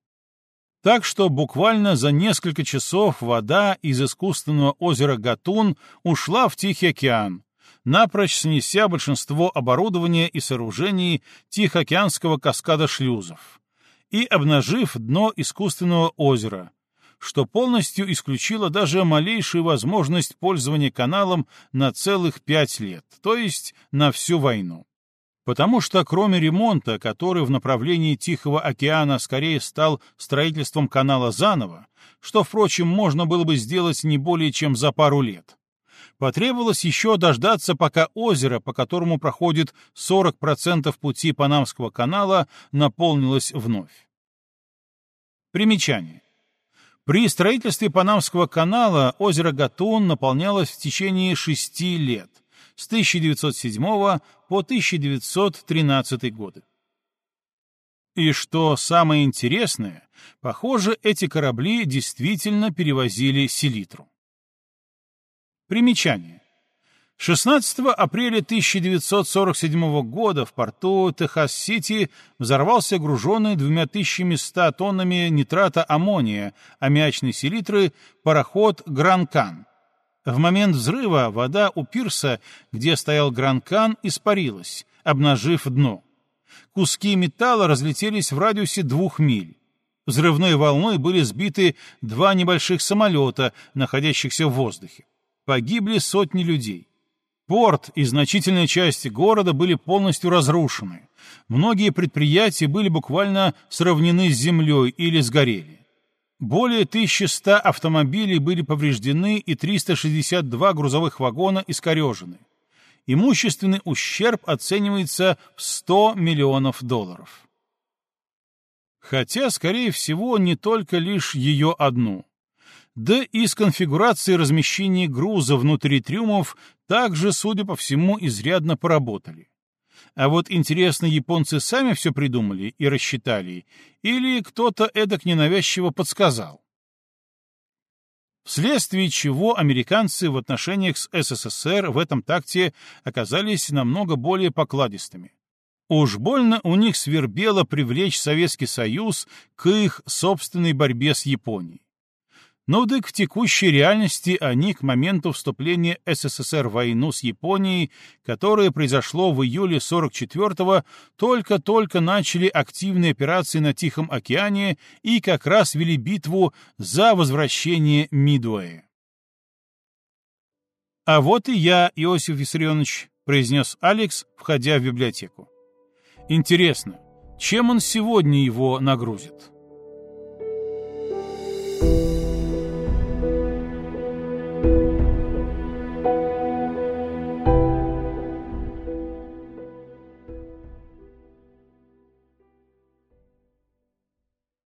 Так что буквально за несколько часов вода из искусственного озера Гатун ушла в Тихий океан, напрочь снеся большинство оборудования и сооружений Тихоокеанского каскада шлюзов и обнажив дно искусственного озера, что полностью исключило даже малейшую возможность пользования каналом на целых пять лет, то есть на всю войну потому что кроме ремонта, который в направлении Тихого океана скорее стал строительством канала заново, что, впрочем, можно было бы сделать не более чем за пару лет, потребовалось еще дождаться, пока озеро, по которому проходит 40% пути Панамского канала, наполнилось вновь. Примечание. При строительстве Панамского канала озеро Гатун наполнялось в течение шести лет — с 1907 по 1913 годы. И что самое интересное, похоже, эти корабли действительно перевозили селитру. Примечание. 16 апреля 1947 года в порту Техас-Сити взорвался груженный 2100 тоннами нитрата аммония, аммиачной селитры, пароход «Гранкан», в момент взрыва вода у пирса, где стоял Гранкан, испарилась, обнажив дно. Куски металла разлетелись в радиусе двух миль. Взрывной волной были сбиты два небольших самолета, находящихся в воздухе. Погибли сотни людей. Порт и значительная часть города были полностью разрушены. Многие предприятия были буквально сравнены с землей или сгорели. Более 1100 автомобилей были повреждены и 362 грузовых вагона искорежены. Имущественный ущерб оценивается в 100 миллионов долларов. Хотя, скорее всего, не только лишь ее одну. Да и с конфигурацией размещения груза внутри трюмов также, судя по всему, изрядно поработали. А вот интересно, японцы сами все придумали и рассчитали, или кто-то эдак ненавязчиво подсказал? Вследствие чего американцы в отношениях с СССР в этом такте оказались намного более покладистыми. Уж больно у них свербело привлечь Советский Союз к их собственной борьбе с Японией. Но дык в текущей реальности они к моменту вступления СССР в войну с Японией, которое произошло в июле 44-го, только-только начали активные операции на Тихом океане и как раз вели битву за возвращение Мидуэя. «А вот и я, Иосиф Виссарионович», — произнес Алекс, входя в библиотеку. «Интересно, чем он сегодня его нагрузит?»